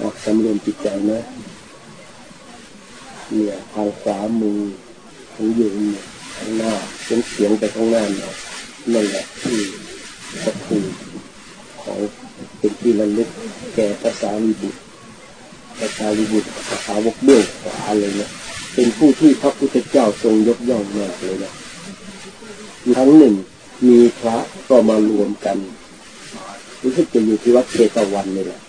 ออกสำรวมจิตใจนะเนี่ยทางขวามือของโยมข้างหน้าเสียงเสียงไปข้างหน้าเนี่ยนั่นแหละที่สถูของเป็นที่ระลึกแก่ภาษาลิบุตรภาษาลิบุตรภาษาวกเบื้องขวาเลยเนี่ยเป็นผู้ที่พระพุทธเจ้าทรงยกย่องมากเลยนะทั้งหนึ่งมีพระก็มารวมกันรู้สึกจะอยู่ที่วัดเชตวันนี่แหละ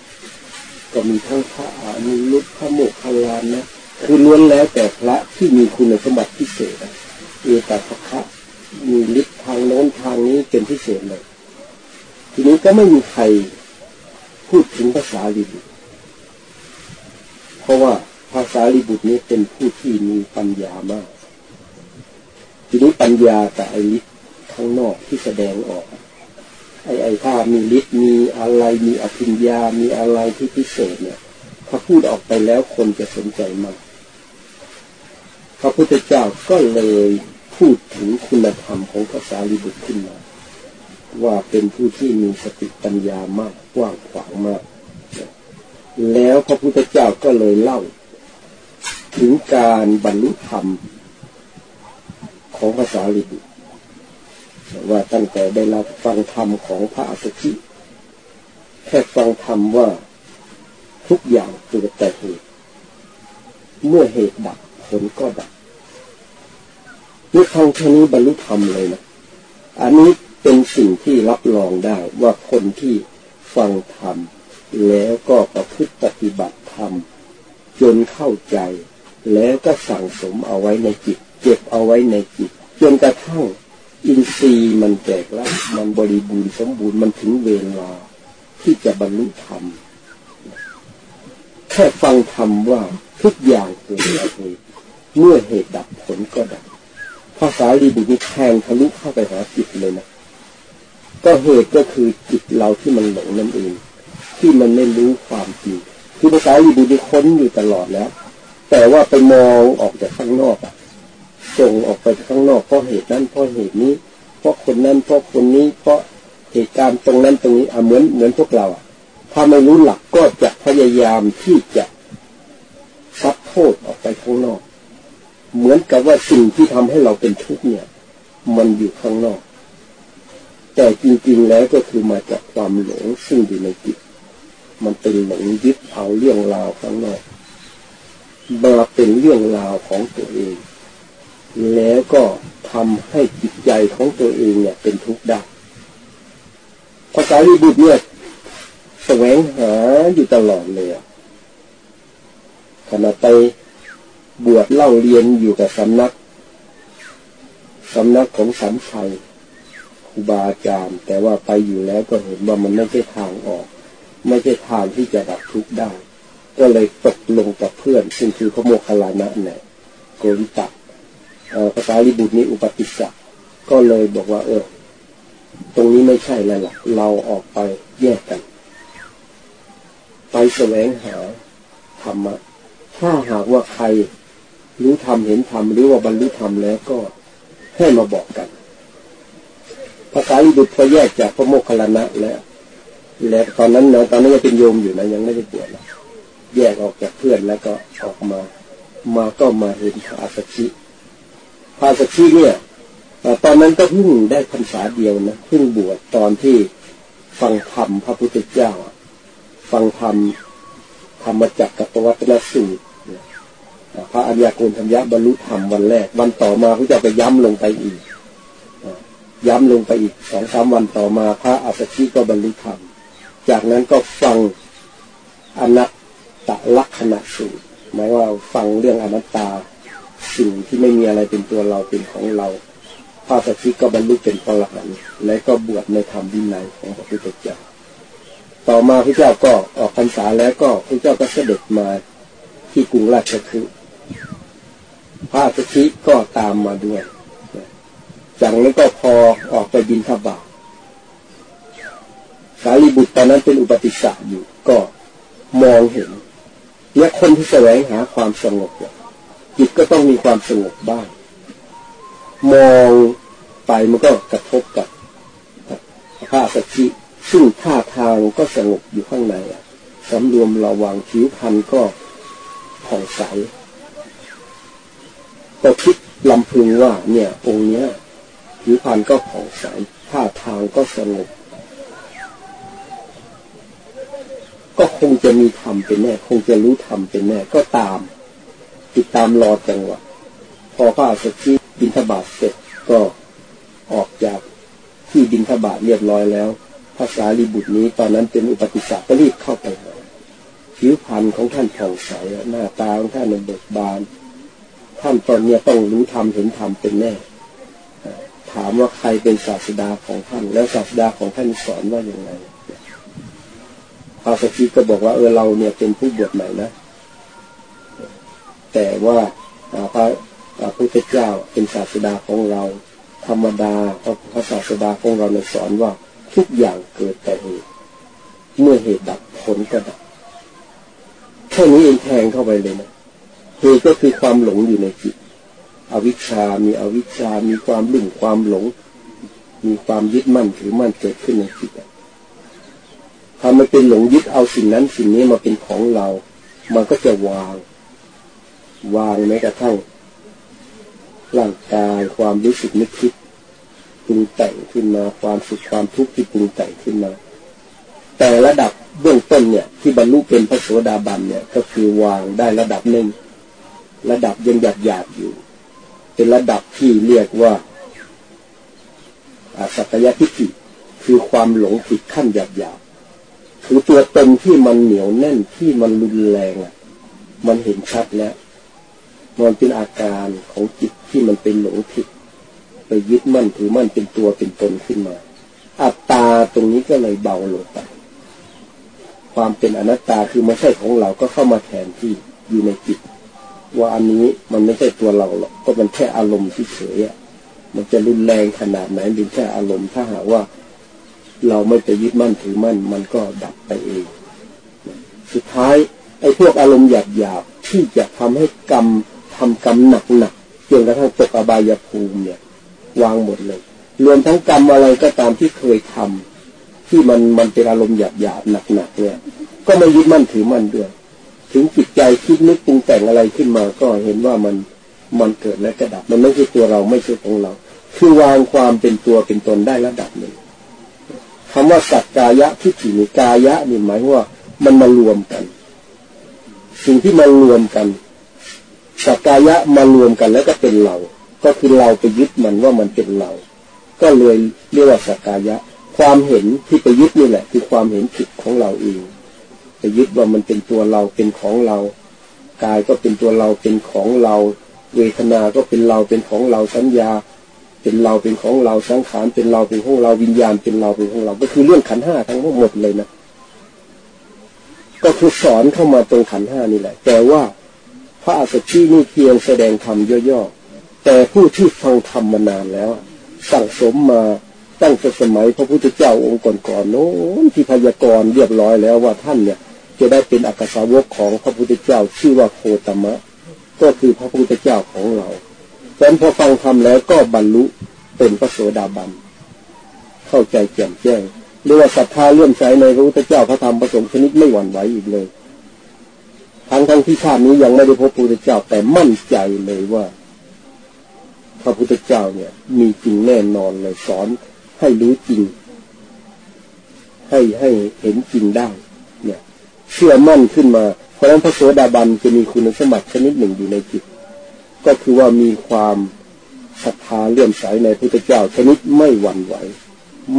ก็มีทั้งพระอานุรุตพระโมคคลานนะคือล้วนแล้วแต่พระที่มีคุณสมบัติพิเศษเอตตะคะมีฤทธิ์ทางโน้นทางนี้เป็นพิเศษเลย ทีนี้ก็ไม่มีใครพูดถึงภาษาลิบุตร เพราะว่าภาษาลิบุตรนี้เป็นผู้ที่มีปัญญามาก ทีนี้ปัญญากับไอฤทธิ์ข้างนอกที่แสดงออก ไอ้ไอ้ถ้ามีฤทธิ์มีอะไรมีอภิญญา มีอะไรที่พิเศษเนี่ยถ้าพูดออกไปแล้วคนจะสนใจมากพระพุทธเจ้าก็เลยพูดถึงคุณธรรมของภาษาลิบุตรขึ้นมา ว่าเป็นผู้ที่มีสติปัญญามากกว้างขวางมาก แล้วพระพุทธเจ้าก็เลยเล่า ถึงการบรรลุธรรมของภาษาลิบุตร ว่าตั้งแต่ได้รับฟังธรรมของพระอัสสชิแค่ฟังธรรมว่าทุกอย่างเกิดแต่เหตุ เมื่อเหตุดับผลก็ดับนี่ฟังแค่นี้บรรลุธรรมเลยนะอันนี้เป็นสิ่งที่รับรองได้ว่าคนที่ฟังธรรมแล้วก็ประพฤติปฏิบัติธรรมจนเข้าใจ แล้วก็สั่งสมเอาไว้ในจิต เก็บเอาไว้ในจิต จนกระทั่ง อินทรีย์มันแตกแล้วมันบริบูรณ์สมบูรณ์มันถึงเวลาที่จะบรรลุธรรมแค่ฟังธรรมว่าทุกอย่างเกิดจากเหตุเมื่อเหตุดับผลก็ดับภาษาลีบุตรแทงทะลุเข้าไปหาจิตเลยนะก็เหตุก็คือจิตเราที่มันหลงนั่นเอง ที่มันไม่รู้ความจริงคือภาษาลีบุตรค้นอยู่ตลอดแล้ว แต่ว่าไปมองออกจากข้างนอกอะ ส่งออกไปข้างนอกเพราะเหตุนั้นเพราะเหตุนี้ เพราะคนนั้นเพราะคนนี้ เพราะเหตุการณ์ตรงนั้นตรงนี้อะเหมือนเหมือนพวกเราอะ ถ้าไม่รู้หลักก็จะพยายามที่จะซัดโทษออกไปข้างนอก เหมือนกับว่าสิ่งที่ทำให้เราเป็นทุกข์เนี่ย มันอยู่ข้างนอก แต่จริงๆแล้วก็คือมาจากความหลงซึ่งอยู่ในจิตมันเป็นหลงยึดเอาเรื่องราวข้างนอกมาเป็นเรื่องราวของตัวเอง แล้วก็ทำให้จิตใจของตัวเองเนี่ยเป็นทุกข์ได้ภาษาลิบุตรเนี่ยแสวงหาอยู่ตลอดเลยขณะไปบวชเล่าเรียนอยู่กับสำนักสำนักของสันชัยครูบาอาจารย์แต่ว่าไปอยู่แล้วก็เห็นว่ามันไม่ใช่ทางออก ไม่ใช่ทางที่จะดับทุกข์ได้ ก็เลยตกลงกับเพื่อนซึ่งคือพระโมคคัลลานะเนี่ยโกริตะ ภาษาลิบุตรนี้อุปติสะก็เลยบอกว่า เออ ตรงนี้ไม่ใช่แล้วล่ะ เราออกไปแยกกัน ไปแสวงหาธรรมะถ้าหากว่าใครรู้ธรรมเห็นธรรมหรือว่าบรรลุธรรมแล้วก็ให้มาบอกกันภาษาลิบุตรพอแยกจากพระโมคคัลลานะแล้วและตอนนั้นนะตอนนั้นยังเป็นโยมอยู่นะยังไม่ได้บวชแยกออกจากเพื่อนแล้วก็ออกมา มาก็มาเห็นพระสัชิ พระสัชิเนี่ยตอนนั้นก็เพิ่งได้พรรษาเดียวนะเพิ่งบวชตอนที่ฟังธรรมพระพุทธเจ้า ฟังธรรมธรรมจักรกับวัตนสูตรพระอัญญาโกณทัญญาบรรลุธรรมวันแรก วันต่อมาเขาจะไปย้ำลงไปอีกย้ำลงไปอีกสองสามวันต่อมาพระอัสสชิก็บรรลุธรรม จากนั้นก็ฟังอนัตตลักษณะสูตรหมายว่าฟังเรื่องอนัตตา สิ่งที่ไม่มีอะไรเป็นตัวเราเป็นของเราพระอัสสชิก็บรรลุเป็นพระอรหันต์และก็บวชในธรรมวินัยของพระพุทธเจ้าต่อมาพระเจ้าก็ออกพรรษาแล้วก็พระเจ้าก็เสด็จมาที่กรุงราชคฤห์พระสชิก็ตามมาด้วย จากนั้นก็พอออกไปบินทบาทสารีบุตรตอนนั้นเป็นอุปติสสะอยู่ก็มองเห็นเนี่ยคนที่แสวงหาความสงบ จิตก็ต้องมีความสงบบ้าง มองไปมันก็กระทบกับพระสัชิซึ่งท่าทางก็สงบอยู่ข้างในสำรวมระวังผิวพรรณก็ผ่องใสก็คิดลำพึงว่า เนี่ย องค์เนี้ยผิวพรรณก็ผ่องใสท่าทางก็สงบก็คงจะมีธรรมเป็นแน่ คงจะรู้ธรรมเป็นแน่ก็ตาม ติดตามรอจังหวะพอพระสักทีบินทบาทเสร็จก็ออกจากที่บินทบาทเรียบร้อยแล้วภาษาลีบุตรนี้ตอนนั้นเป็นอุปติสสะก็รีบเข้าไปหาผิวพรรณของท่านผ่องใสหน้าตาของท่านเบิกบาน ท่านตอนนี้ต้องรู้ธรรมเห็นธรรมเป็นแน่ ถามว่าใครเป็นศาสดาของท่าน แล้วศาสดาของท่านสอนว่าอย่างไรพระสกิก็บอกว่าเออเราเนี่ยเป็นผู้บวชใหม่นะ แต่ว่าพระพระพุทธเจ้าเป็นศาสดาของเรา ธรรมดาพระศาสดาของเราเนี่ยสอนว่าทุกอย่างเกิดแต่เหตุเมื่อเหตุดับผลก็ดับแค่นี้เองแทงเข้าไปเลยนะเหตุก็คือความหลงอยู่ในจิต อวิชชา มีอวิชชา มีความลุ่มความหลง มีความยึดมั่นถือมั่นเกิดขึ้นในจิตถ้ามันเป็นหลงยึดเอาสิ่งนั้นสิ่งนี้มาเป็นของเรา มันก็จะวาง วางแม้กระทั่งร่างกายความรู้สึกนึกคิดปรุงแต่งขึ้นมาความสุขความทุกข์ที่ปรุงแต่งขึ้นมา แต่ระดับเบื้องต้นเนี่ย ที่บรรลุเป็นพระโสดาบันเนี่ย ก็คือวางได้ระดับหนึ่งระดับยังหยาบหยาบอยู่ เป็นระดับที่เรียกว่าสัตยทิฏฐิคือความหลงผิดขั้นหยาบหยาบคือตัวตนที่มันเหนียวแน่นที่มันรุนแรงอะ มันเห็นชัดแล้ว มันเป็นอาการของจิตที่มันเป็นหลงผิด ไปยึดมั่นถือมั่นเป็นตัวเป็นตนขึ้นมา อัตตาตรงนี้ก็เลยเบาลงไป ความเป็นอนัตตาคือไม่ใช่ของเราก็เข้ามาแทนที่อยู่ในจิต ว่าอันนี้มันไม่ใช่ตัวเราหรอกก็มันแค่อารมณ์ที่เฉยอะมันจะรุนแรงขนาดไหนเป็นแค่อารมณ์ถ้าหากว่าเราไม่ไปยึดมั่นถือมั่น มันก็ดับไปเอง สุดท้ายไอ้พวกอารมณ์หยาบๆที่จะทำให้กรรม ทำกรรมหนักๆจนกระทั่งตกอบายภูมิเนี่ย วางหมดเลย รวมทั้งกรรมอะไรก็ตามที่เคยทำที่มันมันเป็นอารมณ์หยาบหยาหนักหนักเนี่ย ก็ไม่ยึดมั่นถือมั่นด้วย ถึงจิตใจคิดนึกปรุงแต่งอะไรขึ้นมาก็เห็นว่ามันมันเกิดและกระดับ มันไม่ใช่ตัวเราไม่ใช่ของเรา คือวางความเป็นตัวเป็นตนได้ระดับหนึ่งคำว่าสักกายะทิฏฐินิกายะนี่หมายว่ามันมารวมกัน สิ่งที่มารวมกัน สักกายะมารวมกันแล้วก็เป็นเรา ก็คือเราไปยึดมันว่ามันเป็นเรา ก็เลยเรียกว่าสักกายะ ความเห็นที่ไปยึดนี่แหละ คือความเห็นผิดของเราเองไปยึดว่ามันเป็นตัวเราเป็นของเรากายก็เป็นตัวเราเป็นของเรา เวทนา ก็เป็นเราเป็นของเราสัญญา เป็นเราเป็นของเราสังขารเป็นเราเป็นของเราวิญญาณเป็นเราเป็นของเรา ก็คือเรื่องขันห้าทั้งหมดเลยนะก็คือสอนเข้ามาตรงขันห้านี่แหละ แต่ว่า พระอาสชีนี่เพียงแสดงธรรมย่อๆแต่ผู้ที่ฟังธรรมมานานแล้ว สั่งสมมาตั้งแต่สมัยพระพุทธเจ้าองค์ก่อนๆโน้นที่พยากรณ์เรียบร้อยแล้วว่าท่านเนี่ย จะได้เป็นอักษาวกของพระพุทธเจ้าชื่อว่าโคตมะ ก็คือพระพุทธเจ้าของเราดังนั้นพอฟังธรรมแล้วก็บรรลุเป็นพระโสดาบันเข้าใจแจ่มแจ้งเรียกว่าศรัทธาเลื่อมใสในพระพุทธเจ้าพระธรรมพระสงฆ์ชนิดไม่หวั่นไหวอีกเลย ทั้งทั้งที่ชาตินี้ยังไม่ได้พบพระพุทธเจ้า แต่มั่นใจเลยว่า พระพุทธเจ้าเนี่ย มีจริงแน่นอนเลยสอนให้รู้จริง ให้ให้เห็นจริงได้ เนี่ย เชื่อมั่นขึ้นมา เพราะนั้นพระโสดาบันจะมีคุณสมบัติชนิดหนึ่งอยู่ในจิต ก็คือว่ามีความศรัทธาเลื่อมใสในพระพุทธเจ้าชนิดไม่หวั่นไหว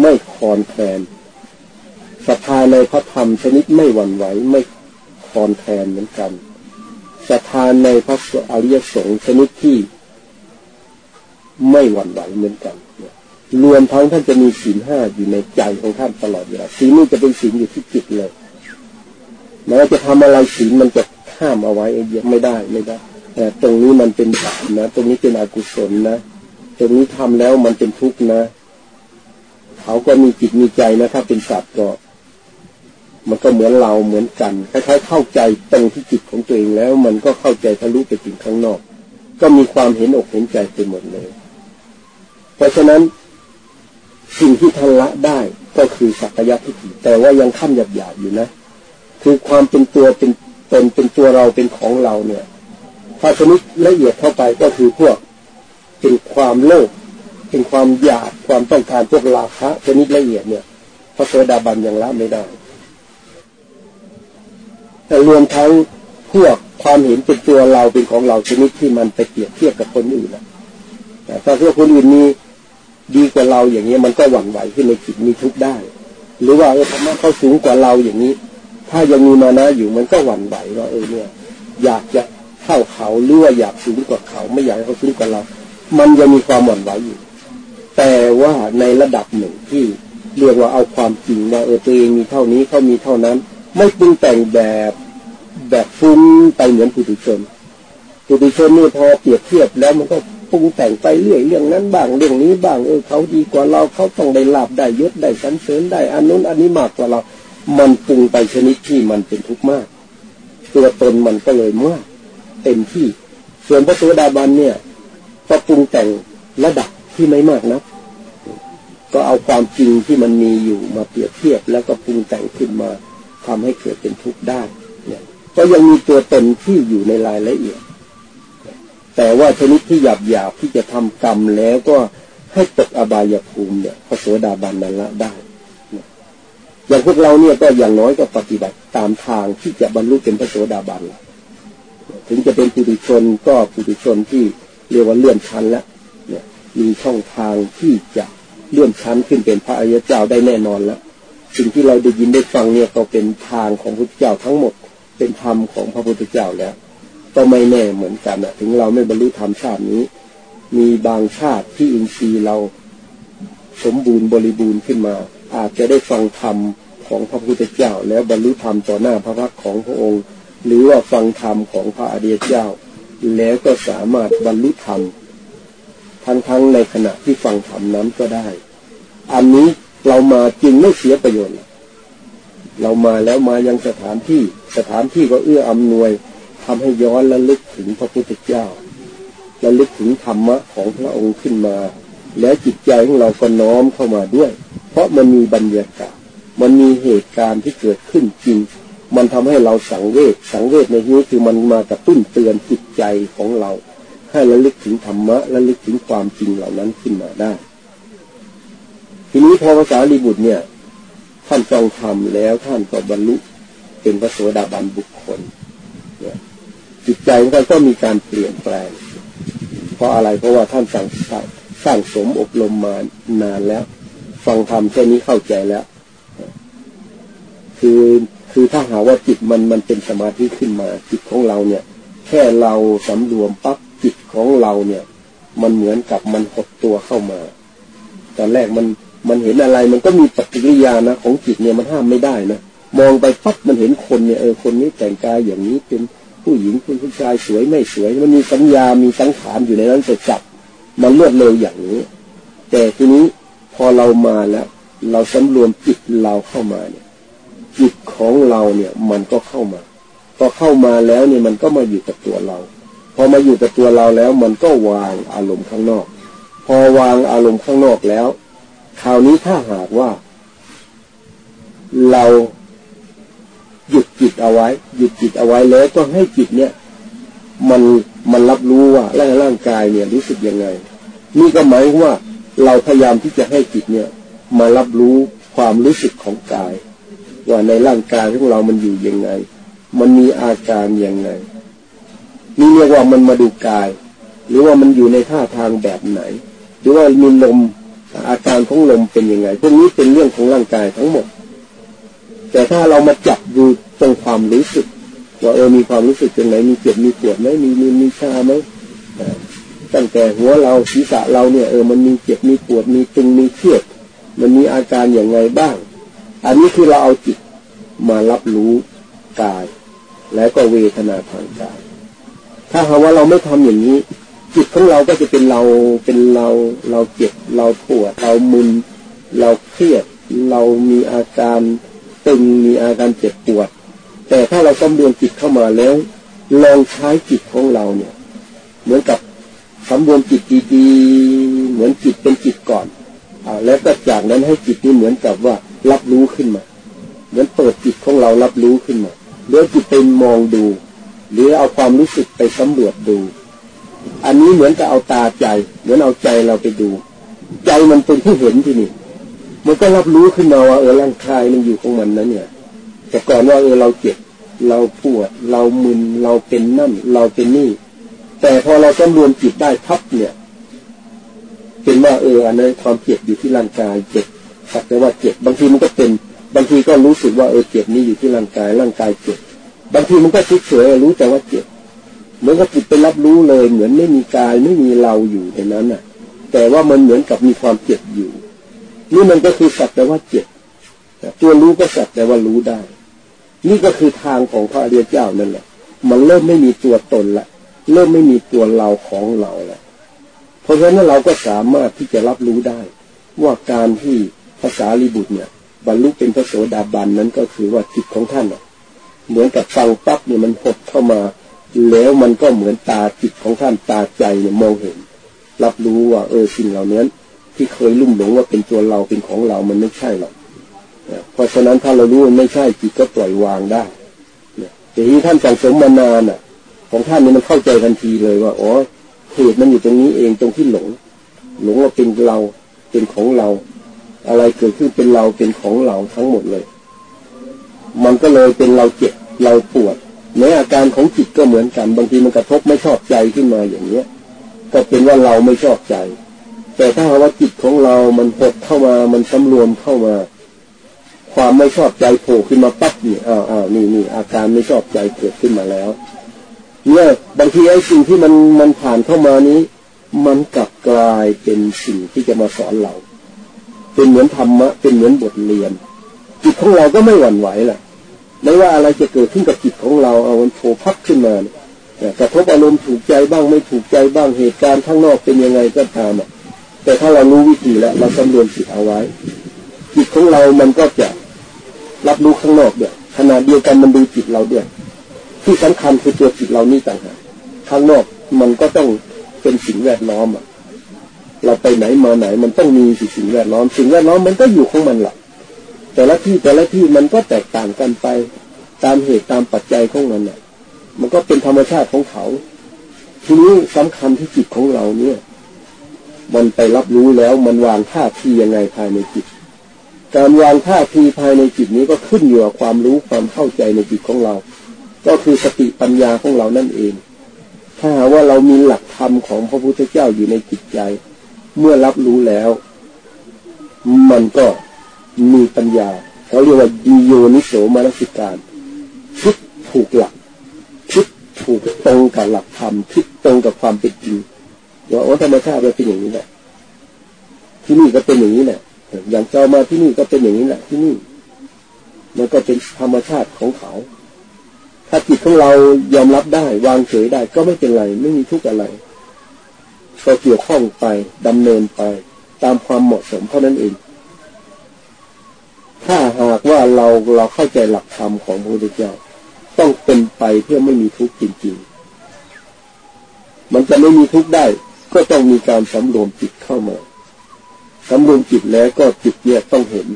ไม่คลอนแคลนศรัทธาในพระธรรมชนิดไม่หวั่นไหว ไม่ค ลอนแคลนเหมือนกันศรัทธาในพระอริยสงฆ์ชนิดที่ไม่หวั่นไหวเหมือนกันรวมทั้งท่านจะมีศีลห้าอยู่ในใจของท่านตลอดเวลาศีลนี่จะเป็นศีลอยู่ที่จิตเลยแม้จะทำอะไรศีลมันจะห้ามเอาไว้เอะไม่ได้ไม่ได้แต่ตรงนี้มันเป็นบาปนะ ตรงนี้เป็นอกุศลนะตรงนี้ทำแล้วมันเป็นทุกข์นะ เขาก็มีจิตมีใจนะถ้าเป็นสัตว์ก็ มันก็เหมือนเราเหมือนกันคล้ายๆเข้าใจตรงที่จิตของตัวเองแล้ว มันก็เข้าใจทะลุไปถึงข้างนอก ก็มีความเห็นอกเห็นใจไปหมดเลย เพราะฉะนั้นสิ่งที่ท่านละได้ก็คือสักยะทิฏฐิแต่ว่ายังขั้นหยาบๆอยู่นะ คือความเป็นตัวเป็นตนเป็นตัวเราเป็นของเราเนี่ย ถ้าชนิดละเอียดเข้าไปก็คือพวกเป็นความโลภเป็นความอยากความต้องการพวกราคะชนิดละเอียดเนี่ยพระโสดาบันยังละไม่ได้ แต่รวมทั้งพวกความเห็นเป็นตัวเราเป็นของเราชนิดที่มันไปเปรียบเทียบกับคนอื่นนะถ้าพวกคนอื่นมีดีกว่าเราอย่างนี้มันก็หวั่นไหวขึ้นในจิตมีทุกข์ได้ หรือว่าเออธรรมะเขาสูงกว่าเราอย่างนี้ ถ้ายังมีมานะอยู่มันก็หวั่นไหวว่าเออเนี่ย อยากจะเท่าเขาหรือว่าอยากสูงกว่าเขา ไม่อยากให้เขาสูงกว่าเรา มันยังมีความหวั่นไหวอยู่ แต่ว่าในระดับหนึ่งที่เรียกว่าเอาความจริงว่าเออตัวเองมีเท่านี้เขามีเท่านั้น ไม่ปรุงแต่งแบบแบบฟุ้งไปเหมือนผู้ดุชนผู้ดุชนนี่พอเปรียบเทียบแล้วมันก็ปรุงแต่งไปเรื่อยเรื่องนั้นบ้างเรื่องนี้บ้างเออเขาดีกว่าเราเขาต้องได้ลาบได้ยศได้สันเสริญได้อันนู้นอันนี้มากกว่าเรา มันปรุงไปชนิดที่มันเป็นทุกข์มาก ตัวตนมันก็เลยมากเต็มที่ ส่วนพระสุดาบันเนี่ยก็ปรุงแต่งระดับที่ไม่มากนะก็เอาความจริงที่มันมีอยู่มาเปรียบเทียบแล้วก็ปรุงแต่งขึ้นมา ทำให้เกิดเป็นทุกข์ได้เนี่ยก็ยังมีตัวตนที่อยู่ในรายละเอียด แต่ว่าชนิดที่หยาบหยาบที่จะทำกรรมแล้วก็ให้ตกอบายภูมิเนี่ยพระโสดาบันนั้นละได้อย่างพวกเราเนี่ยก็อย่างน้อยก็ปฏิบัติตามทางที่จะบรรลุเป็นพระโสดาบันถึงจะเป็นปุถุชนก็ปุถุชนที่เรียกว่าเลื่อนชั้นแล้วเนี่ยมีช่องทางที่จะเลื่อนชั้นขึ้นเป็นพระอริยเจ้าได้แน่นอนแล้ว สิ่งที่เราได้ยินได้ฟังเนี่ยก็เป็นทางของพระพุทธเจ้าทั้งหมด เป็นธรรมของพระพุทธเจ้าแล้ว ก็ไม่แน่เหมือนกันนะถึงเราไม่บรรลุธรรมชาตินี้ มีบางชาติที่อินทรีย์เราสมบูรณ์บริบูรณ์ขึ้นมา อาจจะได้ฟังธรรมของพระพุทธเจ้า แล้วบรรลุธรรมต่อหน้าพระพักของพระองค์ หรือว่าฟังธรรมของพระอริยเจ้า แล้วก็สามารถบรรลุธรรมทั้งๆในขณะที่ฟังธรรมนั้นก็ได้ อันนี้ เรามาจึงไม่เสียประโยชน์ เรามาแล้วมายังสถานที่สถานที่ก็เอื้ออำนวยทำให้ย้อนและลึกถึงพระพุทธเจ้าและลึกถึงธรรมะของพระองค์ขึ้นมา แล้วจิตใจของเราก็น้อมเข้ามาด้วย เพราะมันมีบรรยากาศ มันมีเหตุการณ์ที่เกิดขึ้นจริง มันทำให้เราสังเวชสังเวชในที่นี้คือมันมากระตุ้นเตือนจิตใจของเรา ให้ระลึกถึงธรรมะและลึกถึงความจริงเหล่านั้นขึ้นมาได้ ทีนี้พอภาษาลีบุตรเนี่ย ท่านฟังธรรมแล้วท่านก็บรรลุเป็นพระโสดาบันบุคคลเนี่ยจิตใจของท่านก็มีการเปลี่ยนแปลง เพราะอะไรเพราะว่าท่านสั่งสร้างสมอบรมมานานแล้ว ฟังธรรมแค่นี้เข้าใจแล้ว คือคือถ้าหาว่าจิตมันมันเป็นสมาธิขึ้นมา จิตของเราเนี่ย แค่เราสำรวมปั๊บจิตของเราเนี่ย มันเหมือนกับมันหดตัวเข้ามา ตอนแรกมัน มันเห็นอะไรมันก็มีปฏิกิริยานะของจิตเนี่ยมันห้ามไม่ได้นะมองไปปั๊บมันเห็นคนเนี่ยเออคนนี้แต่งกายอย่างนี้เป็นผู้หญิงคุณผู้ชายสวยไม่สวย มันมีสัญญามีสังขารอยู่ในนั้นจะจับ มันเลือดเร็วอย่างนี้ แต่ทีนี้พอเรามาแล้ว เราสำรวมจิตเราเข้ามาเนี่ยจิตของเราเนี่ยมันก็เข้ามา พอเข้ามาแล้วเนี่ยมันก็มาอยู่กับตัวเรา พอมาอยู่กับตัวเราแล้ว มันก็วางอารมณ์ข้างนอก พอวางอารมณ์ข้างนอกแล้ว คราวนี้ถ้าหากว่า เราหยุดจิตเอาไว้ หยุดจิตเอาไว้แล้วก็ให้จิตเนี่ย มันมันรับรู้ว่าร่างร่างกายเนี่ยรู้สึกยังไง นี่ก็หมายว่าเราพยายามที่จะให้จิตเนี่ย มารับรู้ความรู้สึกของกาย ว่าในร่างกายของเรามันอยู่ยังไง มันมีอาการยังไง นี่เรียกว่ามันมาดูกาย หรือว่ามันอยู่ในท่าทางแบบไหน หรือว่ามีลม อาการของลมเป็นยังไง พวกนี้เป็นเรื่องของร่างกายทั้งหมด แต่ถ้าเรามาจับดูตรงความรู้สึก ว่าเออมีความรู้สึกตรงไหน มีเจ็บมีปวดไหมมีมีมีชาไหมตั้งแต่หัวเราศีรษะเราเนี่ยเออมันมีเจ็บมีปวดมีตึงมีเครียดมันมีอาการอย่างไงบ้าง อันนี้คือเราเอาจิตมารับรู้กาย แล้วก็เวทนาทางกาย ถ้าหากว่าเราไม่ทำอย่างนี้ จิตของเราก็จะเป็นเราเป็นเราเราเจ็บเราปวดเรามึนเราเครียด เรามีอาการตึงมีอาการเจ็บปวด แต่ถ้าเราสำรวมจิตเข้ามาแล้ว ลองใช้จิตของเราเนี่ย เหมือนกับสำรวมจิตดีๆเหมือนจิตเป็นจิตก่อนอแล้วก็จากนั้นให้จิตนี้เหมือนกับว่ารับรู้ขึ้นมา เหมือนเปิดจิตของเรารับรู้ขึ้นมาเดี๋ยจิตไปมองดู หรือเอาความรู้สึกไปสำรวจดู อันนี้เหมือนกับเอาตาใจ เหมือนเอาใจเราไปดู ใจมันเป็นที่เห็นที่นี่ มันก็รับรู้ขึ้นมาว่าเออร่างกายมันอยู่ของมันนะเนี่ย แต่ก่อนว่าเออเราเจ็บเราปวด เรามึนเราเป็นนั่น เราเป็นนี่ แต่พอเราจำรวมจิตได้ทับเนี่ย เป็นว่าเอออันนั้นความเจ็บอยู่ที่ร่างกายเจ็บสักแต่ว่าเจ็บบางทีมันก็เป็น บางทีก็รู้สึกว่าเออเจ็บนี่อยู่ที่ร่างกายร่างกายเจ็บบางทีมันก็คิดเฉยรู้แต่ว่าเจ็บ มือนกับจิตไปรับรู้เลย เหมือนไม่มีกายไม่มีเราอยู่ในนั้นน่ะ แต่ว่ามันเหมือนกับมีความเจ็บอยู่ นี่มันก็คือสักแต่ว่าเจ็บตัวรู้ก็สักแต่ว่ารู้ได้ นี่ก็คือทางของพระอริยเจ้านั่นแหละ มันเริ่มไม่มีตัวตนละเริ่มไม่มีตัวเราของเราล้วเพราะฉะนั้นเราก็สามารถที่จะรับรู้ได้ ว่าการที่ภาษาลิบุตรเนี่ย บรรลุเป็นพระโสดาบันนั้นก็คือว่าจิตของท่านเหมือนกับฟังปั๊บเนี่ยมันหดเข้ามา แล้วมันก็เหมือนตาจิตของท่านตาใจเนี่ยมองเห็น รับรู้ว่า เออสิ่งเหล่านี้ที่เคยลุ่มหลงว่าเป็นตัวเราเป็นของเรามันไม่ใช่หรอกเพราะฉะนั้นถ้าเรารู้มันไม่ใช่จิตก็ปล่อยวางได้แต่ที่ท่านสั่งสมมานานอะ ของท่านนี่มันเข้าใจทันทีเลยว่าอ๋อเหตุมันอยู่ตรงนี้เองตรงที่หลง หลงว่าเป็นเราเป็นของเรา อะไรเกิดขึ้นเป็นเราเป็นของเราทั้งหมดเลย มันก็เลยเป็นเราเจ็บเราปวด ในอาการของจิตก็เหมือนกัน บางทีมันกระทบไม่ชอบใจขึ้นมาอย่างเนี้ย ก็เป็นว่าเราไม่ชอบใจ แต่ถ้าว่าจิตของเรามันหดเข้ามามันสำรวมเข้ามา ความไม่ชอบใจโผล่ขึ้นมาปั๊บนี่อ้าวอ้าวนี่นี่อาการไม่ชอบใจเกิดขึ้นมาแล้ว เนี่ยบางทีไอ้สิ่งที่มันมันผ่านเข้ามานี้ มันกลับกลายเป็นสิ่งที่จะมาสอนเรา เป็นเหมือนธรรมะเป็นเหมือนบทเรียนจิตของเราก็ไม่หวั่นไหวแหละ ไม่ว่าอะไรจะเกิดขึ้นกับจิตของเราเอามันโผล่พักขึ้นมาเนี่ยกระทบอารมณ์ถูกใจบ้างไม่ถูกใจบ้างเหตุการณ์ข้างนอกเป็นยังไงก็ตามแต่ถ้าเรารู้วิธีแล้วเราจำรวมจิตเอาไว้ จิตของเรามันก็จะรับรู้ข้างนอกเนี่ยขณะเดียวกันมันดูจิตเราด้วยที่สำคัญคือตัวจิตเรานี่ต่างหากข้างนอกมันก็ต้องเป็นสิ่งแวดล้อมอะเราไปไหนมาไหนมันต้องมีสิ่งแวดล้อม สิ่งแวดล้อมมันก็อยู่ของมันแหละ แต่ละที่แต่ละที่มันก็แตกต่างกันไปตามเหตุตามปัจจัยของมันอะมันก็เป็นธรรมชาติของเขา ทีนี้สำคัญที่จิตของเราเนี่ย มันไปรับรู้แล้วมันวางท่าทียังไงภายในจิต การวางท่าทีภายในจิตนี้ก็ขึ้นอยู่กับความรู้ความเข้าใจในจิตของเรา ก็คือสติปัญญาของเรานั่นเอง ถ้าหาว่าเรามีหลักธรรมของพระพุทธเจ้าอยู่ในจิตใจ เมื่อรับรู้แล้ว มันก็ มีปัญญาเขาเรียกว่าดีโยนิโสมนสิการคิดถูกหลักคิดถูกตรงกับหลักธรรมคิดตรงกับความเป็นจริงว่าโอ้ธรรมชาติมันเป็นอย่างนี้แหละที่นี่ก็เป็นอย่างนี้แหละอย่างเจ้ามาที่นี่ก็เป็นอย่างนี้แหละที่นี่ มันก็เป็นธรรมชาติของเขา ถ้าจิตของเรายอมรับได้ วางเฉยได้ก็ไม่เป็นไร ไม่มีทุกข์อะไรก็เกี่ยวข้องไปดำเนินไป ตามความเหมาะสมเท่านั้นเอง ถ้าหากว่าเราเราเข้าใจหลักธรรมของพระพุทธเจ้า ต้องเป็นไปเพื่อไม่มีทุกข์จริง ๆ มันจะไม่มีทุกข์ได้ ก็ต้องมีการสำรวมจิตเข้ามาสำรวมจิตแล้วก็จิตเนี่ยต้องเห็น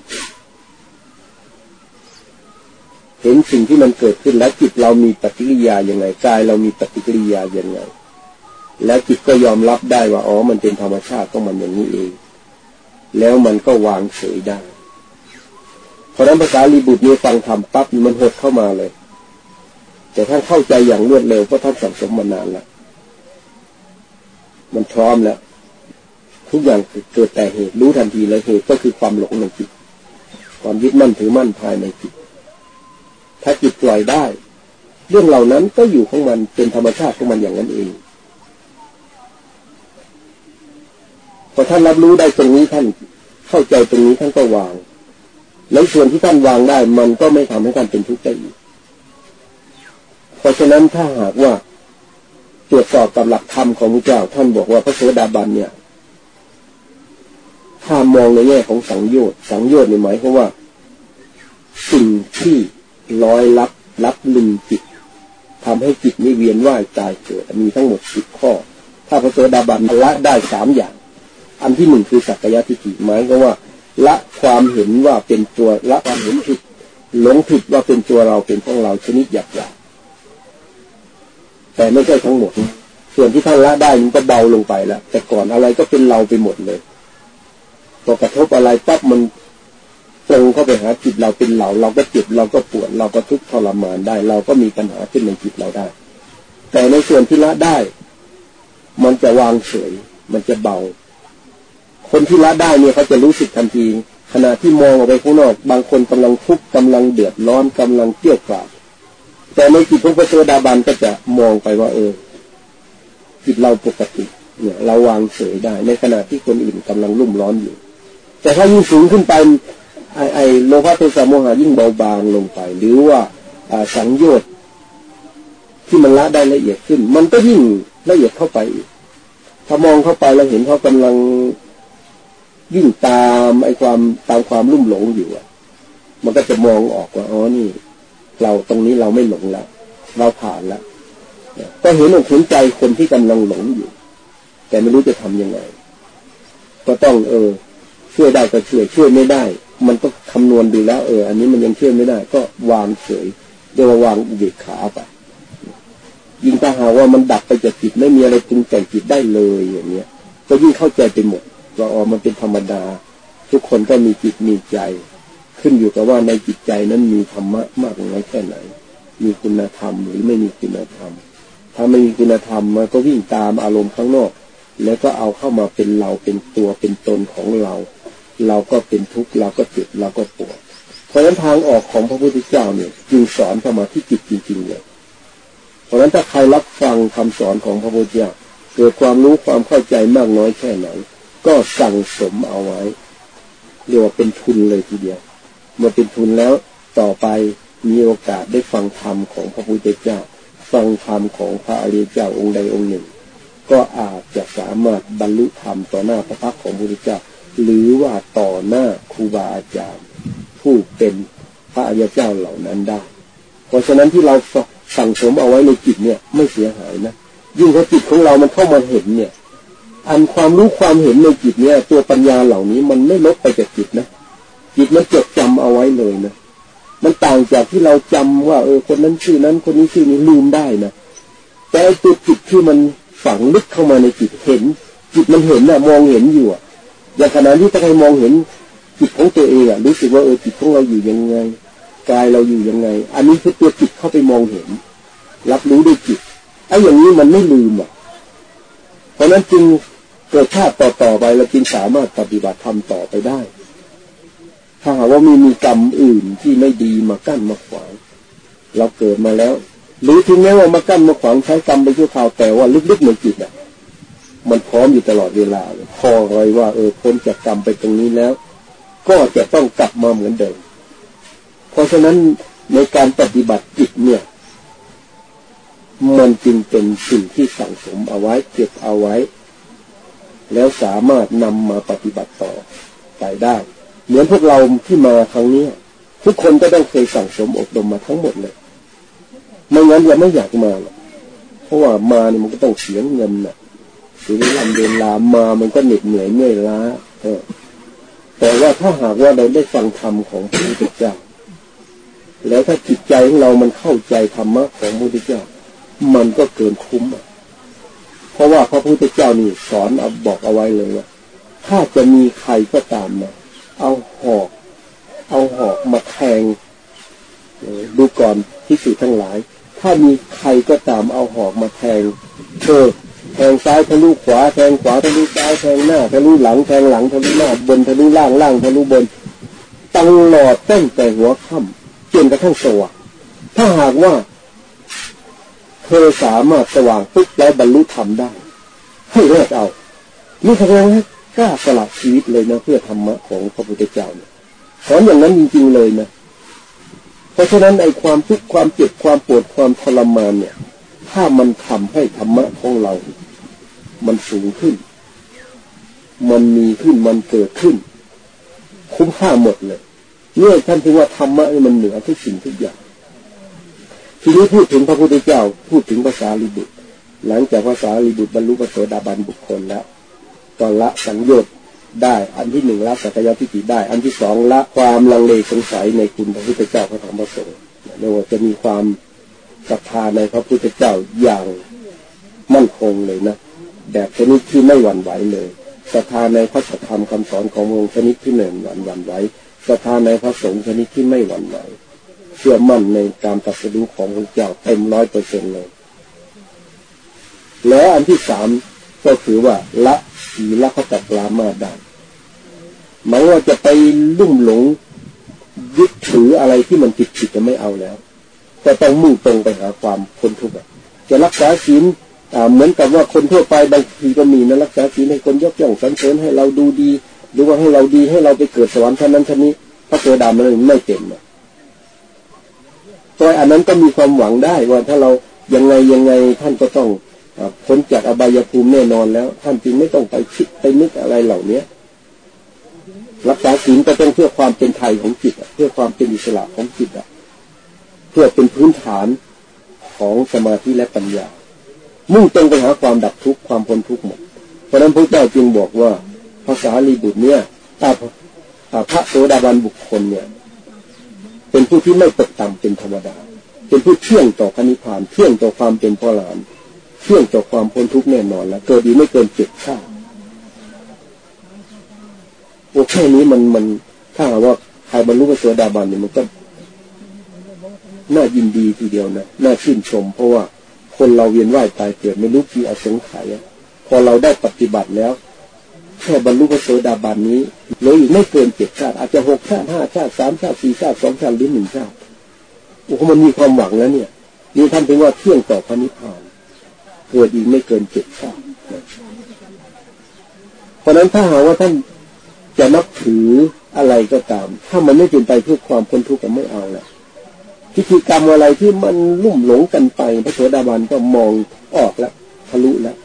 เห็นสิ่งที่มันเกิดขึ้นแล้วจิตเรามีปฏิกิริยาอย่างไงกายเรามีปฏิกิริยาอย่างไง แล้วจิตก็ยอมรับได้ว่าอ๋อมันเป็นธรรมชาติของมันอย่างนี้เอง แล้วมันก็วางเฉยได้ ราะนั้นภาษาลีบุตรเนี่ยฟังธรรมปั๊บมันหดเข้ามาเลย แต่ท่านเข้าใจอย่างรวดเร็วเพราะท่านสั่งสมมานานแล้วมันพร้อมแล้วทุกอย่างเกิดแต่เหตุรู้ทันทีเลยเหตุก็คือความหลงในจิตความยึดมั่นถือมั่นภายในจิต ถ้าจิตปล่อยได้ เรื่องเหล่านั้นก็อยู่ของมันเป็นธรรมชาติของมันอย่างนั้นเองพอท่านรับรู้ได้ตรงนี้ท่านเข้าใจตรงนี้ท่านก็วาง แล้วส่วนที่ท่านวางได้ มันก็ไม่ทำให้ท่านเป็นทุกข์ได้อีกเพราะฉะนั้นถ้าหากว่าตรวจสอบกับหลักธรรมของพระเจ้า ท่านบอกว่าพระโสดาบันเนี่ย ถ้ามองในแง่ของสังโยชน์สังโยชน์ในหมายความว่า สิ่งที่ร้อยลับรับลืมจิตทำให้จิตนี้เวียนว่ายตายเกิดมีทั้งหมดสิบข้อ ถ้าพระโสดาบันละได้สามอย่าง อันที่หนึ่งคือสักยะทิฏฐิหมายก็ว่า ละความเห็นว่าเป็นตัวละความเห็นผิดหลงผิดว่าเป็นตัวเราเป็นของเราชนิดหยาบหยาบแต่ไม่ใช่ทั้งหมด ส่วนที่ท่านละได้มันก็เบาลงไปแล้วแต่ก่อนอะไรก็เป็นเราไปหมดเลยพอกระทบอะไรปั๊บมันตรงเข้าไปหาจิตเราเป็นเรา เราก็เจ็บเราก็ปวดเราก็ทุกข์ทรมานได้ เราก็มีปัญหาขึ้นในจิตเราได้ แต่ในส่วนที่ละได้ มันจะวางเฉยมันจะเบา คนที่ละได้เนี่ยเขาจะรู้สึกทันที ขณะที่มองออกไปข้างนอก บางคนกำลังทุกข์กำลังเดือดร้อนกำลังเกลี้ยกล่อมแต่ในจิตของพระโสดาบันก็จะมองไปว่าเออจิตเราปกติ เนี่ย เราวางเฉยได้ ในขณะที่คนอื่นกำลังรุ่มร้อนอยู่ แต่ถ้ายิ่งสูงขึ้นไปไอไอโลภะโทสะโมหะยิ่งเบาบางลงไป หรือว่าสังโยชน์ที่มันละได้ละเอียดขึ้น มันก็ยิ่งละเอียดเข้าไปถ้ามองเข้าไปเราเห็นเขากำลัง ยิ่งตามไอ้ความตามความรุ่มหลงอยู่อะ มันก็จะมองออกว่าอ๋อนี่ เราตรงนี้เราไม่หลงแล้วเราผ่านแล้วก็เห็นอกเห็นใจคนที่กำลังหลงอยู่ แต่ไม่รู้จะทํำยังไง ก็ต้องเออช่วยได้ก็ช่วยช่วยไม่ได้ มันก็คำนวณดูแล้วเออ อันนี้มันยังเชื่อไม่ได้ ก็วางเฉยเรียกว่าวางอุเบกขาไปยิ่งถ้าหาว่ามันดับไปจากจิตไม่มีอะไรปรุงแต่งจิตได้เลยอย่างเนี้ยก็ยิ่งเข้าใจไปหมด ว่าอ๋อมันเป็นธรรมดา ทุกคนก็มีจิตมีใจ ขึ้นอยู่กับว่าในจิตใจนั้นมีธรรมะมากน้อยแค่ไหน มีคุณธรรมหรือไม่มีคุณธรรม ถ้าไม่มีคุณธรรมมันก็วิ่งตามอารมณ์ข้างนอก แล้วก็เอาเข้ามาเป็นเราเป็นตัวเป็นตนของเรา เราก็เป็นทุกข์เราก็เจ็บเราก็ปวดเพราะฉะนั้นทางออกของพระพุทธเจ้าเนี่ยจึงสอนเข้ามาที่จิตจริงๆเลยเพราะฉะนั้นถ้าใครรับฟังคำสอนของพระพุทธเจ้าเกิดความรู้ความเข้าใจมากน้อยแค่ไหน ก็สั่งสมเอาไว้ เรียกว่าเป็นทุนเลยทีเดียว เมื่อเป็นทุนแล้วต่อไปมีโอกาสได้ฟังธรรมของพระพุทธเจ้า ฟังธรรมของพระอริยเจ้าองค์ใดองค์หนึ่ง ก็อาจจะสามารถบรรลุธรรมต่อหน้าพระพักของพระพุทธเจ้า หรือว่าต่อหน้าครูบาอาจารย์ ผู้เป็นพระอริยเจ้าเหล่านั้นได้ เพราะฉะนั้นที่เราสั่งสมเอาไว้ในจิตเนี่ยไม่เสียหายนะยิ่งถ้าจิตของเรามันเข้ามาเห็นเนี่ย อันความรู้ความเห็นในจิตเนี่ย ตัวปัญญาเหล่านี้มันไม่ลดไปจากจิตนะจิตมันจดจำเอาไว้เลยนะมันต่างจากที่เราจำว่า เออ คนนั้นชื่อนั้น คนนี้ชื่อนี้ลืมได้นะแต่ตัวจิตที่มันฝังลึกเข้ามาในจิตเห็น จิตมันเห็นนะมองเห็นอยู่อะอย่างขณะที่ถ้าใครมองเห็นจิตของตัวเองอะรู้สึกว่าเออจิตของเราอยู่ยังไงกายเราอยู่ยังไง อันนี้คือตัวจิตเข้าไปมองเห็น รับรู้ด้วยจิตไอ้อย่างนี้มันไม่ลืมอะเพราะนั้นจึง เกิดชาติต่อต่อไปเราจึงสามารถปฏิบัติธรรมต่อไปได้ ถ้าหากว่ามีมีกรรมอื่นที่ไม่ดีมากั้นมาขวาง เราเกิดมาแล้ว หรือถึงแม้ว่ามากั้นมาขวางใช้กรรมไปชั่วคราวแต่ว่าลึกๆในจิตอะ มันพร้อมอยู่ตลอดเวลาพอเลยว่า เออพ้นจากกรรมไปตรงนี้แล้ว ก็จะต้องกลับมาเหมือนเดิม เพราะฉะนั้นในการปฏิบัติจิตเนี่ยมันจึงเป็นสิ่งที่สั่งสมเอาไว้เก็บเอาไว้ แล้วสามารถนำมาปฏิบัติต่อไปได้ เหมือนพวกเราที่มาครั้งนี้ทุกคนก็ต้องเคยสั่งสมอบรมมาทั้งหมดเลยไม่งั้นเราไม่อยากมาหรอกเพราะว่ามาเนี่ยมันก็ต้องเสียเงินนะถึงลำเดินลามามันก็เหน็ดเหนื่อยเมื่อยล้าเออแต่ว่าถ้าหากว่าเราได้ฟังธรรมของพระพุทธเจ้า แล้วถ้าจิตใจของเรามันเข้าใจธรรมะของพระพุทธเจ้า มันก็เกินคุ้มอะ ราะว่าพระพุทธเจ้านี่สอนเอาบอกเอาไว้เลยว่าถ้าจะมีใครก็ตามนะเอาหอก เอาหอกมาแทงดูก่อนที่สุทั้งหลาย ถ้ามีใครก็ตามเอาหอกมาแทงเธอแทงซ้ายทะลุขวาแทงขวาทะลุซ้ายแทงหน้าทะลุหลังแทงหลังทะลุหน้าบนทะลุล่างล่างทะลุบนตลอดตั้งแต่หัวค่ำจนกระทั่งสว่างถ้าหากว่า เธอสามารถสว่างปุ๊บแล้วบรรลุธรรมได้ ให้เลิกเอานี่แสดงว่ากล้าสละชีวิตเลยนะเพื่อธรรมะของพระพุทธเจ้าเนี่ยสอนอย่างนั้นจริงๆเลยนะ เพราะฉะนั้นไอ้ความทุกข์ความเจ็บความปวดความทรมานเนี่ย ถ้ามันทำให้ธรรมะของเรา มันสูงขึ้น มันมีขึ้นมันเกิดขึ้น คุ้มค่าหมดเลยเนี่ยท่านถือว่าธรรมะมันเหนือทุกสิ่งทุกอย่าง ทีนี้พูดถึงพระพุทธเจ้า พูดถึงภาษาลิบุตร หลังจากภาษาลิบุตรบรรลุพระโสดาบันบุคคลแล้วตอนละสังโยชน์ได้อันที่หนึ่งละสักยะทิฏฐิได้ อันที่สองละความลังเลสงสัยในคุณพระพุทธเจ้าพระธรรมพระสงฆ์ไม่ว่าจะมีความศรัทธาในพระพุทธเจ้าอย่างมั่นคงเลยนะแบบชนิดที่ไม่หวั่นไหวเลยศรัทธาในพระธรรมคำสอนขององค์ชนิดที่ไม่หวั่นหวั่นไหวศรัทธาในพระสงฆ์ชนิดที่ไม่หวั่นไหว เชื่อมั่นในการตัดสินของพระเจ้าเต็มร้อยเปอร์เซ็นเลย แล้วอันที่สามก็คือว่าละสีละเขาตัดลามาได้หมายว่าจะไปลุ่มหลงยึดถืออะไรที่มันผิดผิดจะไม่เอาแล้ว แต่ต้องมุ่งตรงไปหาความพ้นทุกข์จะรักษาศีลเหมือนกับว่าคนทั่วไปบางทีก็มีนะรักษาศีลให้คนยกย่องสรรเสริญให้เราดูดี หรือว่าให้เราดีให้เราไปเกิดสวรรค์ท่านนั้นท่านนี้พระโสดามันไม่เป็นนะ ตัวอันนั้นก็มีความหวังได้ว่าถ้าเรายังไงยังไงท่านก็ต้องพ้นจากอบายภูมิแน่นอนแล้ว ท่านจึงไม่ต้องไปคิดไปนึกอะไรเหล่าเนี้ยรักษาศีลก็ต้องเพื่อความเป็นไทยของจิตเพื่อความเป็นอิสระของจิตอะเพื่อเป็นพื้นฐานของสมาธิและปัญญา มุ่งตรงไปหาความดับทุกข์ความพ้นทุกข์หมด เพราะนั้นพระเจ้าจึงบอกว่าภาษาลีบุตรเนี่ยถ้าพระโสดาบันบุคคลเนี่ย เป็นผู้ที่ไม่ตกต่ำเป็นธรรมดา เป็นผู้เที่ยงต่อคณิพานเที่ยงต่อความเป็นพ่อหลานเที่ยงต่อความพ้นทุกข์แน่นอนแล้วเกิดดีไม่เกินเจ็ดข้าโอ้แค่นี้มันมันถ้าว่าใครบรรลุเป็นโสดาบันเนี่ยมันก็น่ายินดีทีเดียวนะน่าชื่นชม เพราะว่าคนเราเวียนว่ายตายเกิดไม่รู้กี่อสงไขยพอเราได้ปฏิบัติแล้ว แค่บรรลุพระโสดาบันนี้เหลืออีกไม่เกินเจ็ดชาติอาจจะหกชาติห้าชาติสามชาติสี่ชาติสองชาติหรือหนึ่งชาติโอ้มันมีความหวังแล้วเนี่ยนี่ท่านเป็นว่าเที่ยงต่อพระนิพพานเกิดอีกไม่เกินเจ็ดชาติเพราะนั้นถ้าหาว่าท่านจะนับถืออะไรก็ตาม ถ้ามันไม่เป็นไปเพื่อความพ้นทุกข์ก็ไม่เอาแหละพิธีกรรมอะไรที่มันลุ่มหลงกันไปพระโสดาบันก็มองออกแล้วทะลุแล้ว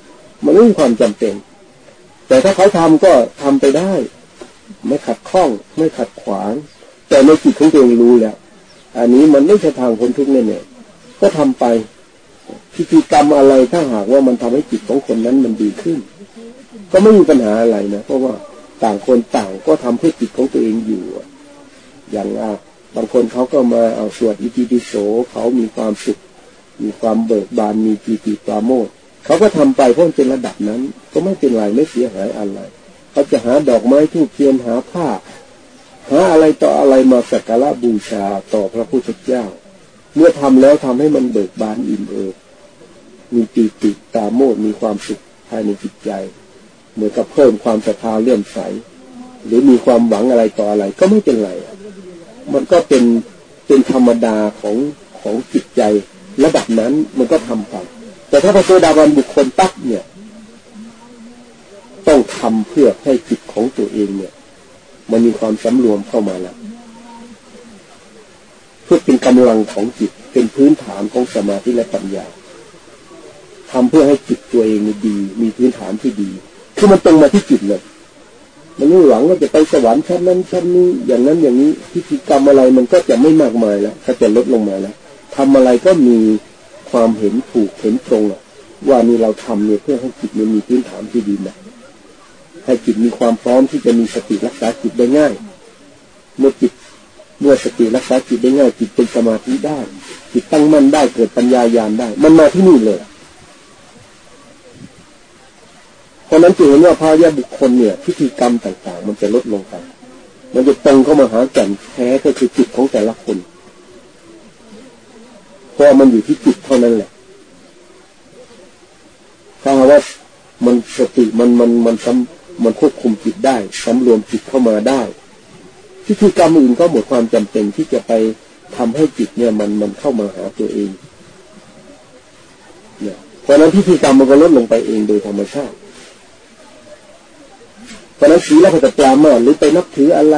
มันไม่มีความจำเป็น แต่ถ้าเขาทำก็ทำไปได้ ไม่ขัดข้อง ไม่ขัดขวาง แต่ในจิตของตัวเองรู้แล้ว อันนี้มันไม่ใช่ทางพ้นทุกข์แน่ๆก็ทำไปพิธีกรรมอะไรถ้าหากว่ามันทำให้จิตของคนนั้นมันดีขึ้น ก็ไม่มีปัญหาอะไรนะเพราะว่าต่างคนต่างก็ทำเพื่อจิตของตัวเองอยู่ อย่างบางคนเขาก็มาเอาสวดอิติปิโสเขามีความสุข มีความเบิกบานมีปีติปราโมท เขาก็ทำไปเพราะเป็นระดับนั้น ก็ไม่เป็นไรไม่เสียหายอะไร เขาจะหาดอกไม้ทูบเทียนหาผ้า หาอะไรต่ออะไรมาสักการะบูชาต่อพระพุทธเจ้า เมื่อทำแล้วทำให้มันเบิกบานอิ่มเอิบมีปีติตาโมดมีความสุขภายในจิตใจ เหมือนกับเพิ่มความศรัทธาเลื่อมใส หรือมีความหวังอะไรต่ออะไร ก็ไม่เป็นไร มันก็เป็นเป็นธรรมดาของของจิตใจ ระดับนั้นมันก็ทำไป แต่ถ้าพระโสดาบันบุคคลตักเนี่ย ต้องทำเพื่อให้จิตของตัวเองเนี่ย มันมีความสำรวมเข้ามาแล้วเพื่อเป็นกำลังของจิตเป็นพื้นฐานของสมาธิและปัญญาทำเพื่อให้จิตตัวเองดี มีพื้นฐานที่ดี คือมันตรงมาที่จิตเลยมันไม่หวังว่าจะไปสวรรค์ชั้นนั้นชั้นนี้อย่างนั้นอย่างนี้พิธีกรรมอะไรมันก็จะไม่มากมายแล้วก็จะลดลงมาแล้วทำอะไรก็มี ความเห็นถูกเห็นตรงว่านี่เราทำเนี่ยเพื่อให้จิตมันมีพื้นฐานที่ดีนะให้จิตมีความพร้อมที่จะมีสติรักษาจิตได้ง่าย เมื่อจิตเมื่อสติรักษาจิตได้ง่าย จิตเป็นสมาธิได้ จิตตั้งมั่นได้เกิดปัญญายาณได้ มันมาที่นี่เลยเพราะนั้นจึงเห็นว่าพายาบุคคลเนี่ยพิธีกรรมต่าง ๆ มันจะลดลงไป มันจะตรงเข้ามาหาแก่นแท้ก็คือจิตของแต่ละคน เพราะมันอยู่ที่จิตเท่านั้นแหละถ้าว่ามันสติมันมันมันซ้ำมันควบคุมจิตได้สำรวมจิตเข้ามาได้พิธีกรรมอื่นก็หมดความจำเป็นที่จะไปทำให้จิตเนี่ยมันมันเข้ามาหาตัวเองเนี่ยเพราะนั้นพิธีกรรมมันก็ลดลงไปเองโดยธรรมชาติเพราะนั้นศีลแล้วก็จะปลามาหรือไปนับถืออะไร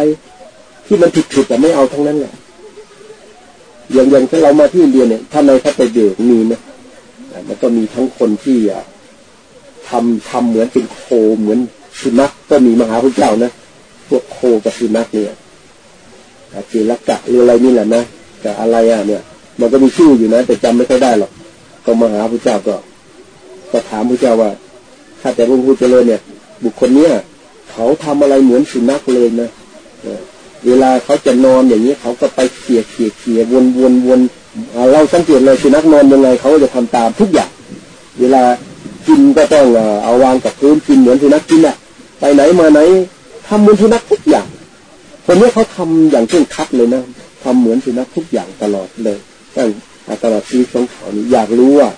ที่มันผิดๆแต่ไม่เอาทั้งนั้นแหละ อย่างอย่างที่เรามาที่อินเดียเนี่ย ถ้าในพระไตรปิฎกมีนะมันก็มีทั้งคนที่ทำทำเหมือนเป็นโคเหมือนสุนัขก็มีมหาพุทธเจ้านะพวกโคกับสุนัขเนี่ยจีรกะหรืออะไรนี่แหละนะกับอะไรอะเนี่ย มันก็มีชื่ออยู่นะแต่จำไม่ค่อยได้หรอกก็มหาพุทธเจ้าก็ ก็ถามพระเจ้าว่าถ้าแต่พระพุทธเจ้าเนี่ย บุคคลเนี้ยเขเขาทำอะไรเหมือนสุนัขเลยนะ เวลาเขาจะนอนอย่างนี้เขาก็ไปเขี่ยเขี่ยเขี่ยวนวนวนเราสังเกตเลยสุนัขนอนยังไงเขาจะทำตามทุกอย่าง เวลากินก็ต้องเอาวางกับพื้นกินเหมือนสุนัขกินอะ ไปไหนมาไหนทำเหมือนสุนัขทุกอย่างคนนี้เขาทำอย่างเคร่งคัดเลยนะทำเหมือนสุนัขทุกอย่างตลอดเลยตั้งตลอดชีวิตของเขานี่อยากรู้ว่า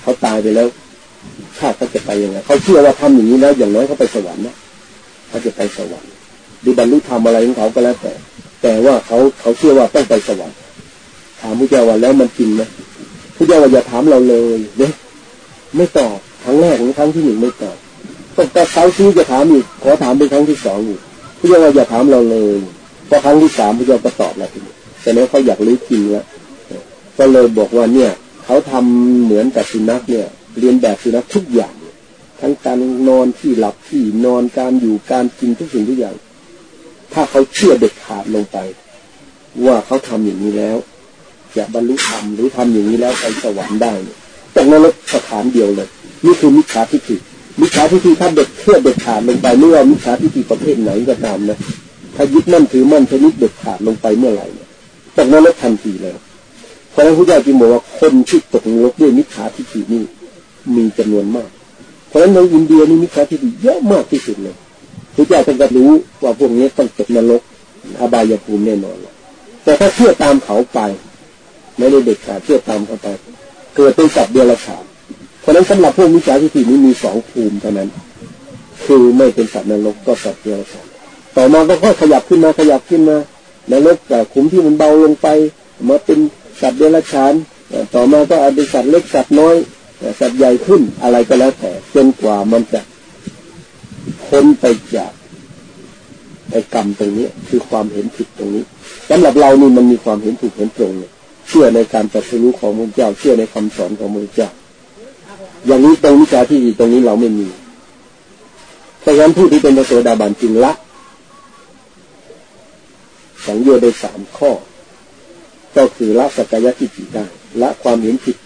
เขาตายไปแล้วชาติเขาจะไปยังไงเขาเชื่อว่าทำอย่างนี้แล้วอย่างน้อยเขาไปสวรรค์นะเขาจะไปสวรรค์ หรือบรรลุธรรมอะไรของเขาก็แล้วแต่ แต่ว่าเขาเขาเชื่อว่าต้องไปสวรรค์ถามพระเจ้าว่าแล้วมันจริงไหมพระเจ้าว่าอย่าถามเราเลยเนี่ยไม่ตอบครั้งแรกหรือครั้งที่หนึ่งไม่ตอบแต่เขาชี้จะถามอีกขอถามเป็นครั้งที่สองอีกพระเจ้าว่าอย่าถามเราเลยพอครั้งที่สามพระเจ้าก็ตอบแล้วทีนี้แต่แล้วเขาอยากรู้จริงแล้วก็เลยบอกว่าเนี่ย เขาทำเหมือนกับสุนัขเนี่ย เรียนแบบสุนัขทุกอย่างทั้งการนอนที่หลับที่นอนการอยู่การกินทุกสิ่งทุกอย่าง ถ้าเขาเชื่อเด็ดขาดลงไป ว่าเขาทำอย่างนี้แล้ว จะบรรลุธรรมหรือทำอย่างนี้แล้วไปสวรรค์ได้จากนั้นสถานเดียวเลย นี่คือมิจฉาทิฏฐิมิจฉาทิฏฐิถ้าเด็ดเชื่อเด็ดขาดลงไปไม่ว่ามิจฉาทิฏฐิประเภทไหนก็ตามนะถ้ายึดมั่นถือมั่นชนิดเด็ดขาดลงไปเมื่อไหร่จากนั้นทันทีเลยเพราะนั้นพระเจ้าจึงบอกว่าคนที่ตกนรกด้วยมิจฉาทิฏฐินี่มีจำนวนมาก เพราะฉะนั้นในอินเดียนี่มิจฉาทิฏฐิเยอะมากที่สุดเลย พระเจ้าจึงก็รู้ว่าพวกนี้ต้องตกนรกอบายภูมิแน่นอน แต่ถ้าเชื่อตามเขาไป ไม่ได้เด็ดขาดเชื่อตามเขาไป เกิดเป็นสัตว์เดรัจฉานเพราะนั้นสำหรับพวกมิจฉาทิฏฐินี้มีสองภูมิเท่านั้น คือไม่เป็นสัตว์นรกก็สัตว์เดรัจฉานต่อมาก็ค่อยขยับขึ้นมาขยับขึ้นมานรกแต่ขุมที่มันเบาลงไป มาเป็นสัตว์เดรัจฉานต่อมาก็อาจเป็นสัตว์เล็กสัตว์น้อยสัตว์ใหญ่ขึ้นอะไรก็แล้วแต่จนกว่ามันจะ พ้นไปจากไอ้กรรมตรงนี้คือความเห็นผิดตรงนี้สำหรับเรานี่มันมีความเห็นถูกเห็นตรงเลยเชื่อในการตรัสรู้ของพระเจ้าเชื่อในคำสอนของพระเจ้า อย่างนี้ตรงวิชาที่ดีตรงนี้เราไม่มีเพราะฉะนั้นผู้ที่เป็นพระโสดาบันจึงละสังโยชน์ได้สามข้อ ก็คือละสักยะทิฏฐิได้ละความเห็นผิด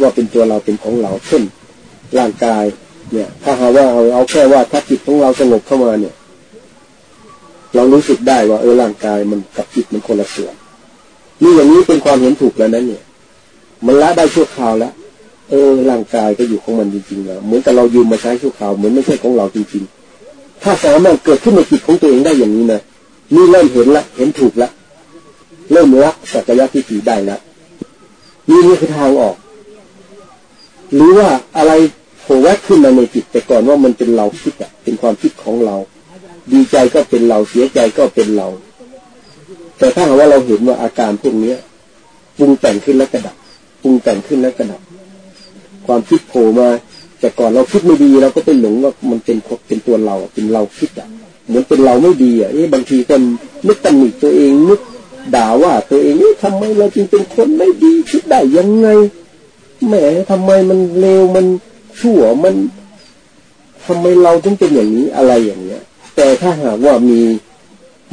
ว่าเป็นตัวเราเป็นของเราเช่นร่างกาย เนี่ย ถ้าหาว่าเอาเอาแค่ว่าถ้าจิตของเราสงบเข้ามาเนี่ย เรารู้สึกได้ว่าเออร่างกายมันกับจิตมันคนละส่วนนี่อย่างนี้เป็นความเห็นถูกแล้วนั้นเนี่ย มันละได้ชั่วคราวแล้วเออร่างกายก็อยู่ของมันจริงๆแล้วเหมือนกับเรายืมมาใช้ชั่วคราวเหมือนไม่ใช่ของเราจริงๆ ถ้าสามารถเกิดขึ้นในจิตของตัวเองได้อย่างนี้นะนี่เริ่มเห็นละ เห็นถูกละเริ่มละสัจจะทิฏฐิได้แล้วนี่นี่คือทางออก หรือว่าอะไร โผล่แวบขึ้นมาในจิตแต่ก่อนว่ามันเป็นเราคิดอะเป็นความคิดของเรา ดีใจก็เป็นเราเสียใจก็เป็นเรา แต่ถ้าหากว่าเราเห็นว่าอาการพวกนี้ปรุงแต่งขึ้นแล้วกระดับปรุงแต่งขึ้นแล้วกระดับ ความคิดโผล่มาแต่ก่อนเราคิดไม่ดีเราก็เป็นหลงว่ามันเป็นเป็นตัวเราเป็นเราคิดอะเหมือนเป็นเราไม่ดีอะเอ๊ะบางทีก็นึกตำหนิตัวเองนึกด่าว่าตัวเองนี่ทำไมเราจึงเป็นคนไม่ดีคิดได้ยังไงแหมทำไมมันเลวมัน ชั่วมันทำไมเราจึงเป็นอย่างนี้อะไรอย่างเงี้ย แต่ถ้าหากว่ามี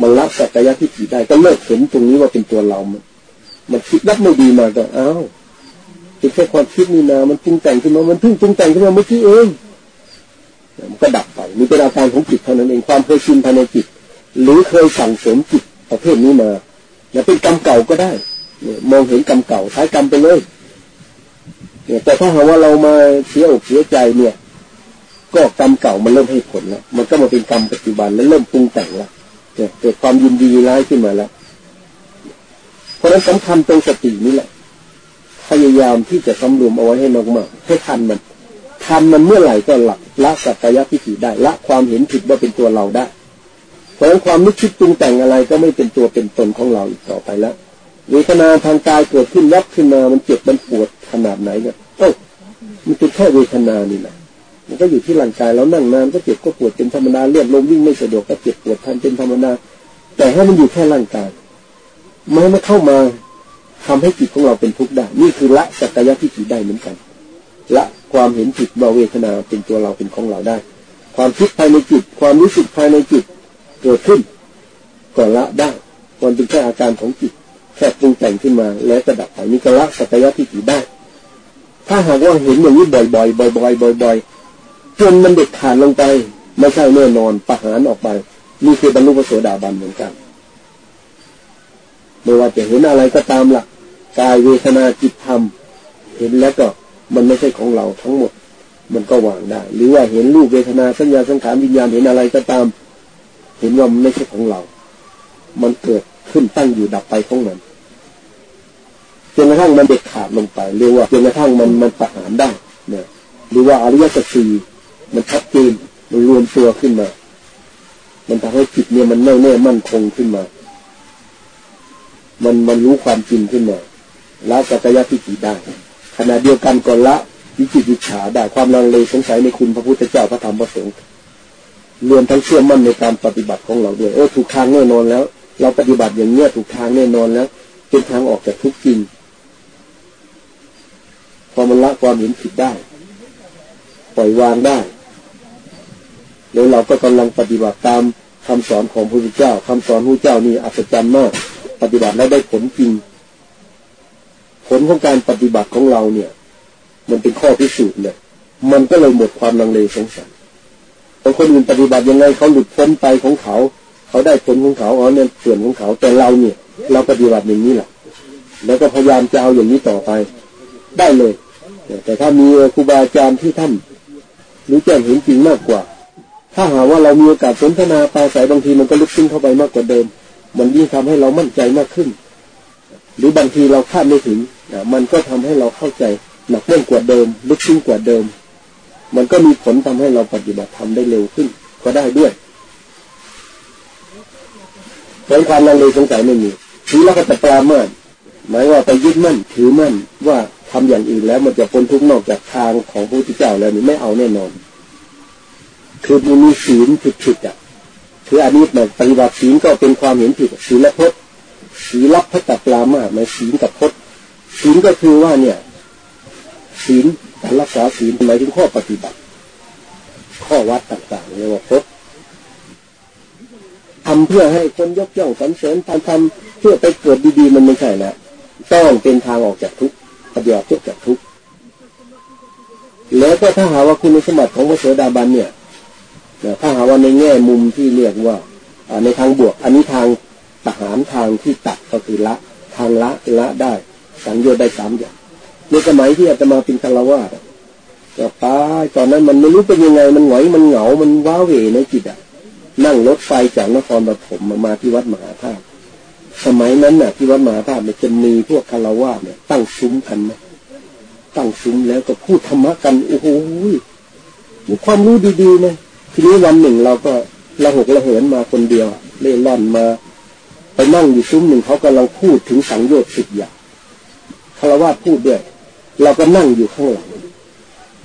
มันรับสักยะที่ผีได้ก็เลิกเห็นตรงนี้ว่าเป็นตัวเรา มันมันคิดรับไม่ดีมาก็อ้าวเป็นแค่ความคิดนี่นา มันปรุงแต่งขึ้นมา มันเพิ่งปรุงแต่งขึ้นมาเมื่อกี้เองมันก็ดับไปนี่เป็นอาการของจิตเท่านั้นเองความเคยชินภายในจิต หรือเคยสั่งสมจิตประเภทนี้มาอย่าเป็นกรรมเก่าก็ได้มองเห็นกรรมเก่าท้ายกรรมไปเลย แต่ถ้าหากว่าเรามาเสียอกเสียใจเนี่ย ก็กรรมเก่ามันเริ่มให้ผลแล้วมันก็มาเป็นกรรมปัจจุบันแล้วเริ่มปรุงแต่งแล้วเนี่ยเกิดความยินดีร้ายขึ้นมาแล้ว เพราะฉะนั้นสำคัญตรงสตินี้แหละ พยายามที่จะสำรวมเอาไว้ให้มากๆให้ทันมันทันมันเมื่อไหร่ก็หลักละสัตยพิถีได้ละความเห็นผิดว่าเป็นตัวเราได้ราะฉะนั้นความนึกคิดปรุงแต่งอะไรก็ไม่เป็นตัวเป็นตนของเราอีกต่อไปแล้ว เวทนาทางกายเกิดขึ้นยับขึ้นมามันเจ็บมันปวดขนาดไหนเนี่ยโอ้มันเป็นแค่เวทนานี่แหละมันก็อยู่ที่ร่างกายแล้วนั่งนานก็เจ็บก็ปวดเป็นธรรมดาเลือดลมวิ่งไม่สะดวกก็เจ็บปวดทันเป็นธรรมดาแต่ให้มันอยู่แค่ร่างกายไม่ให้มันเข้ามาทำให้จิตของเราเป็นทุกข์ได้ นี่คือละสักยะที่จิตได้เหมือนกัน ละความเห็นผิดว่าเวทนาเป็นตัวเราเป็นของเราได้ ความคิดภายในจิต ความรู้สึกภายในจิตเกิดขึ้นก็ละได้มันเป็นแค่อาการของจิต ค่ปรุงแต่งขึ้นมา แล้วก็ดับไปนี่ก็ละสัตยะที่จิตได้ ถ้าหากว่าเห็นอย่างนี้บ่อยๆบ่อยๆบ่อยๆจนมันเด็ดขาดลงไป ไม่ใช่แน่นอนประหารออกไปนี่คือบรรลุพระโสดาบันเหมือนกันไม่ว่าจะเห็นอะไรก็ตามละ่ะกายเวทนาจิตธรรม เห็นแล้วก็มันไม่ใช่ของเราทั้งหมด มันก็วางได้ หรือว่าเห็นรูปเวทนาสัญญาสังขารวิญญาณเห็นอะไรก็ตาม เห็นว่ามันไม่ใช่ของเรา มันเกิดขึ้นตั้งอยู่ดับไปของมัน จนกระทั่งมันเด็ดขาดลงไปเรียกว่าจนกระทั่งมันมันประหารได้เนี่ยหรือว่าอริยสัจสี่มันชัดเจนมันรวมตัวขึ้นมา มันทำให้จิตเนี่ยมันแน่วแน่มั่นคงขึ้นมา มันมันรู้ความจริงขึ้นมาละกัจยทิฏฐิได้ขณะเดียวกันก่อนละวิจิตวิชาได้ความลังเลสงสัยในคุณพระพุทธเจ้าพระธรรมพระสงฆ์รวมทั้งเชื่อมั่นในการปฏิบัติของเราด้วยเออถูกทางแน่นอนแล้ว เราปฏิบัติอย่างเนี้ยถูกทางแน่นอนแล้วเป็นทางออกจากทุกข์จริง พอมันละความเห็นผิดได้ ปล่อยวางได้ แล้วเราก็กำลังปฏิบัติตามคำสอนของพระพุทธเจ้าคำสอนพระเจ้านี่อัศจรรย์มาก ปฏิบัติแล้วได้ผลจริง ผลของการปฏิบัติของเราเนี่ย มันเป็นข้อพิสูจน์เลยมันก็เลยหมดความลังเลสงสัยบางคนอื่นปฏิบัติยังไงเขาหลุดพ้นไปของเขา เขาได้ผลของเขาอ๋อเนี่ยส่วนของเขา แต่เราเนี่ย เราปฏิบัติอย่างนี้แหละแล้วก็พยายามจะเอาอย่างนี้ต่อไป ได้เลย แต่ถ้ามีครูบาอาจารย์ที่ท่านรู้แจ้งเห็นจริงมากกว่า ถ้าหาว่าเรามีโอกาสสนทนาปาศัยบางทีมันก็ลึกซึ้งเข้าไปมากกว่าเดิม มันยิ่งทำให้เรามั่นใจมากขึ้น หรือบางทีเราคาดไม่ถึงมันก็ทำให้เราเข้าใจหนักแน่นกว่าเดิม ลึกซึ้งกว่าเดิม มันก็มีผลทำให้เราปฏิบัติทำได้เร็วขึ้น ก็ได้ด้วยเพราะความลังเลสงสัยไม่มีถือแล้วก็จะปราเมื่อหมายว่าไปยึดมั่นถือมั่นว่า ทำอย่างอื่นแล้วมันจะพ้นทุกข์นอกจากทางของพระพุทธเจ้าแล้วนี่ไม่เอาแน่นอน คือมันมีศีลผิดๆอะคืออันนี้มันปฏิบัติศีลก็เป็นความเห็นผิดศีลและพจน์ศีลับพระตัปลามาในศีลกับพจน์ศีลก็คือว่าเนี่ย ศีลการรักษาศีลหมายถึงข้อปฏิบัติ ข้อวัดต่างๆเรียกว่าพจน์ทำเพื่อให้คนยกย่องสรรเสริญทำทำเพื่อไปเกิดดีๆมันไม่ใช่นะต้องเป็นทางออกจากทุกข์ ปฏิบัติจากทุกข์แล้วก็ถ้าหาว่าคุณสมบัติของพระเสดาบันเนี่ยถ้าหาว่าในแง่มุมที่เรียกว่าในทางบวก อันนี้ทางทหารทางที่ตัดก็คือละ ทางละละได้สังโยชน์ได้สามอย่างในสมัยที่อาตมาเป็นคารวาสก็ป้าตอนนั้นมันไม่รู้เป็นยังไง มันหงอยมันเหงา มันว้าเหวในจิตอะ นั่งรถไฟจากนครปฐมมามาที่วัดมหาธาตุ สมัยนั้นน่ะที่วัดมหาธาตุเนี่ยจะมีพวกคารวาเนี่ย ตั้งซุ้มกันนะตั้งซุ้มแล้วก็พูดธรรมะกันโอ้โหมีความรู้ดีๆนะทีนี้วันหนึ่งเราก็ระหกระเหินมาคนเดียวเล่ร่อนมา ไปนั่งอยู่ซุ้มหนึ่งเขากำลังพูดถึงสังโยชน์สิบอย่างคารวะพูดด้วย เราก็นั่งอยู่ข้างหลัง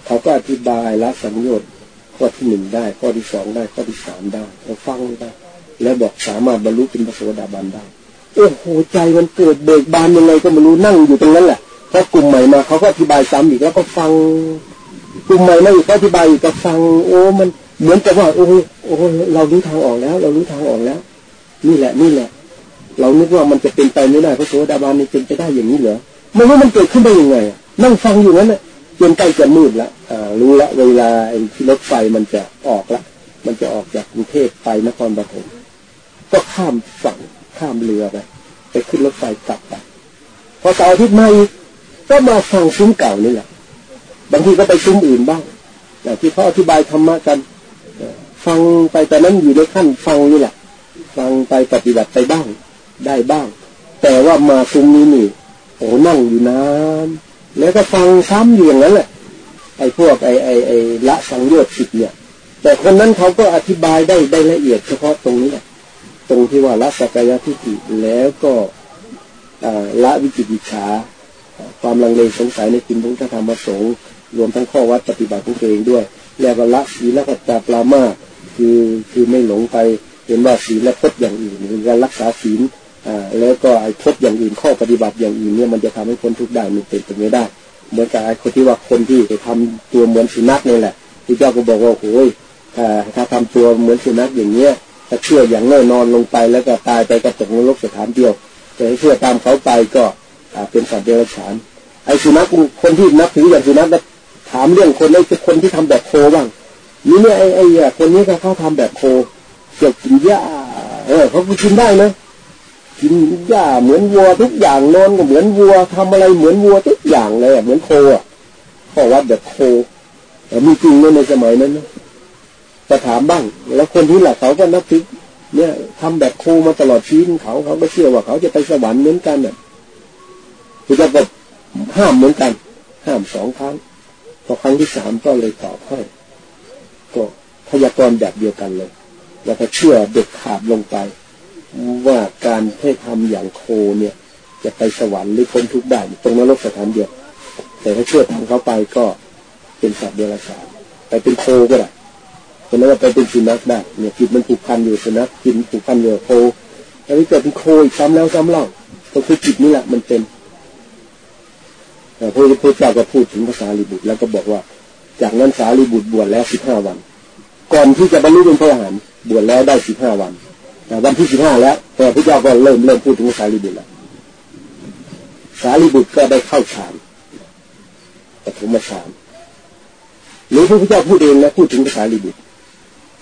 เขาก็อธิบายละสังโยชน์ข้อที่หนึ่งได้ ข้อที่สองได้ข้อที่สามได้เราฟังได้ แล้วบอกสามารถบรรลุเป็นพระโสดาบันได้ โอ้โหใจมันเกิดเบิกบานยังไงก็ไม่รู้นั่งอยู่ตรงนั้นแหละพอกลุ่มใหม่มาเขาก็อธิบายซ้ำอีกแล้วก็ฟังกลุ่มใหม่มาอีกก็อธิบายอีกก็ฟัง โอ้มันเหมือนกับว่า โอ้โหโอ้เรารู้ทางออกแล้ว เรารู้ทางออกแล้ว นี่แหละ นี่แหละ เรานึกว่ามันจะเป็นไปไม่ได้พราะโสดาบันนี่เป็นไปได้อย่างนี้เหรอไม่ว่ามันเกิดขึ้นได้ยังไงนั่งฟังอยู่นั้นน่ะจนใกล้จะมืดล้วอ่ารู้ละเวลาไอ้ที่รถไฟมันจะออกละ มันจะออกจากกรุงเทพไปนครปฐมก็ข้ามฝั่ง ข้ามเรือไปไปขึ้นรถไฟกลับไปพอเสาร์อาทิตย์มาอีกก็มาฟังซุ้มเก่านี่แหละบางทีก็ไปซุ้มอื่นบ้างที่เขาอธิบายธรรมะกันฟังไปแต่นั้นอยู่ในขั้นฟังนี่แหละฟังไปปฏิบัติไปบ้างได้บ้าง แต่ว่ามาซุ้มนี้นี่โอ้นั่งอยู่นานแล้วก็ฟังซ้ำอยู่อย่างนั้นแหละไอ้พวกไอ้ไอ้ไอ้ละสังโยชน์สิบเนี่ย แต่คนนั้นเขาก็อธิบายได้ได้ละเอียดเฉพาะตรงนี้แหละ ตรงที่ว่าละสักยทิฏฐิแล้วก็ละวิจิกิจฉาความลังเลสงสัยในคุณพระธรรมประสงค์รวมทั้งข้อวัดปฏิบัติของตัวเองด้วย แล้วก็ละศีลกัจจาปรามาคือคือไม่หลงไปเห็นว่าศีลและพจน์อย่างอื่นหรือการรักษาศีลแล้วก็ไอ้พจน์อย่างอื่นข้อปฏิบัติอย่างอื่นเนี่ยมันจะทำให้พ้นทุกข์ได้มันเป็นไปไม่ได้ เหมือนกับไอ้คนที่ว่าคนที่ไปทำตัวเหมือนสุนัขนี่แหละที่เจ้าก็บอกว่าโอ้ยถ้าถ้าทำตัวเหมือนสุนัขอย่างเงี้ย ถ้าเชื่ออย่างแน่นอนลงไปแล้วก็ตายไปกระตกนรกสถานเดียวแต่ให้เชื่อตามเขาไปก็เป็นสัตว์เดรัจฉาน ไอ้สุนัขคนที่นับถืออย่างสุนัขถามเรื่องคนไอ้คนที่ทำแบบโคบ้างนี่เนี่ยไอ้ไอ้คนนี้เขาทำแบบโคเกี่ยวกินหญ้าเออเขากินได้นะกินหญ้าเหมือนวัวทุกอย่างนอนก็เหมือนวัวทำอะไรเหมือนวัวทุกอย่างเลยเหมือนโคอะข้อวัดแบบโคแต่มีจริงในสมัยนั้นนะ จะถามบ้าง แล้วคนที่หลักเขาก็นับถือเนี่ยทำแบบโคมาตลอดชีวิตเขาเขาก็เชื่อว่าเขาจะไปสวรรค์เหมือนกันน่ะคือจะแบบห้ามเหมือนกัน ห้ามสองครั้งพอครั้งที่สามก็เลยตอบให้ก็พยากรณ์แบบเดียวกันเลย แล้วก็เชื่อเด็ดขาดลงไป ว่าการให้ทำอย่างโคเนี่ย จะไปสวรรค์หรือพ้นทุกข์ได้ตรงนรกสถานเดียว แต่ถ้าเชื่อทำเขาไปก็เป็นสัตว์เดรัจฉานไปเป็นโคก็ได้ เป็นว่าไปเป็นสุนัขได้เนี่ยจิตมันผูกพันอยู่สุนัขจิตผูกพันอยู่โคแล้วนี่เกิดเป็นโคอีกซ้ำแล้วซ้ำเล่าก็คือจิตนี่แหละมันเป็นพระพุทธเจ้าก็พูดถึงภาษาลิบุตรแล้วก็บอกว่า จากนั้นสารีบุตรบวชแล้วสิบห้าวัน ก่อนที่จะบรรลุเป็นพระอรหันต์บวชแล้วได้สิบห้าวันวันที่สิบห้าแล้วแต่พระเจ้าก็เริ่มเริ่มพูดถึงสารีบุตรแล้วสารีบุตรก็ได้เข้าฌานปฐมฌานหรือพระพุทธเจ้าพูดเองนะพูดถึงสารีบุตร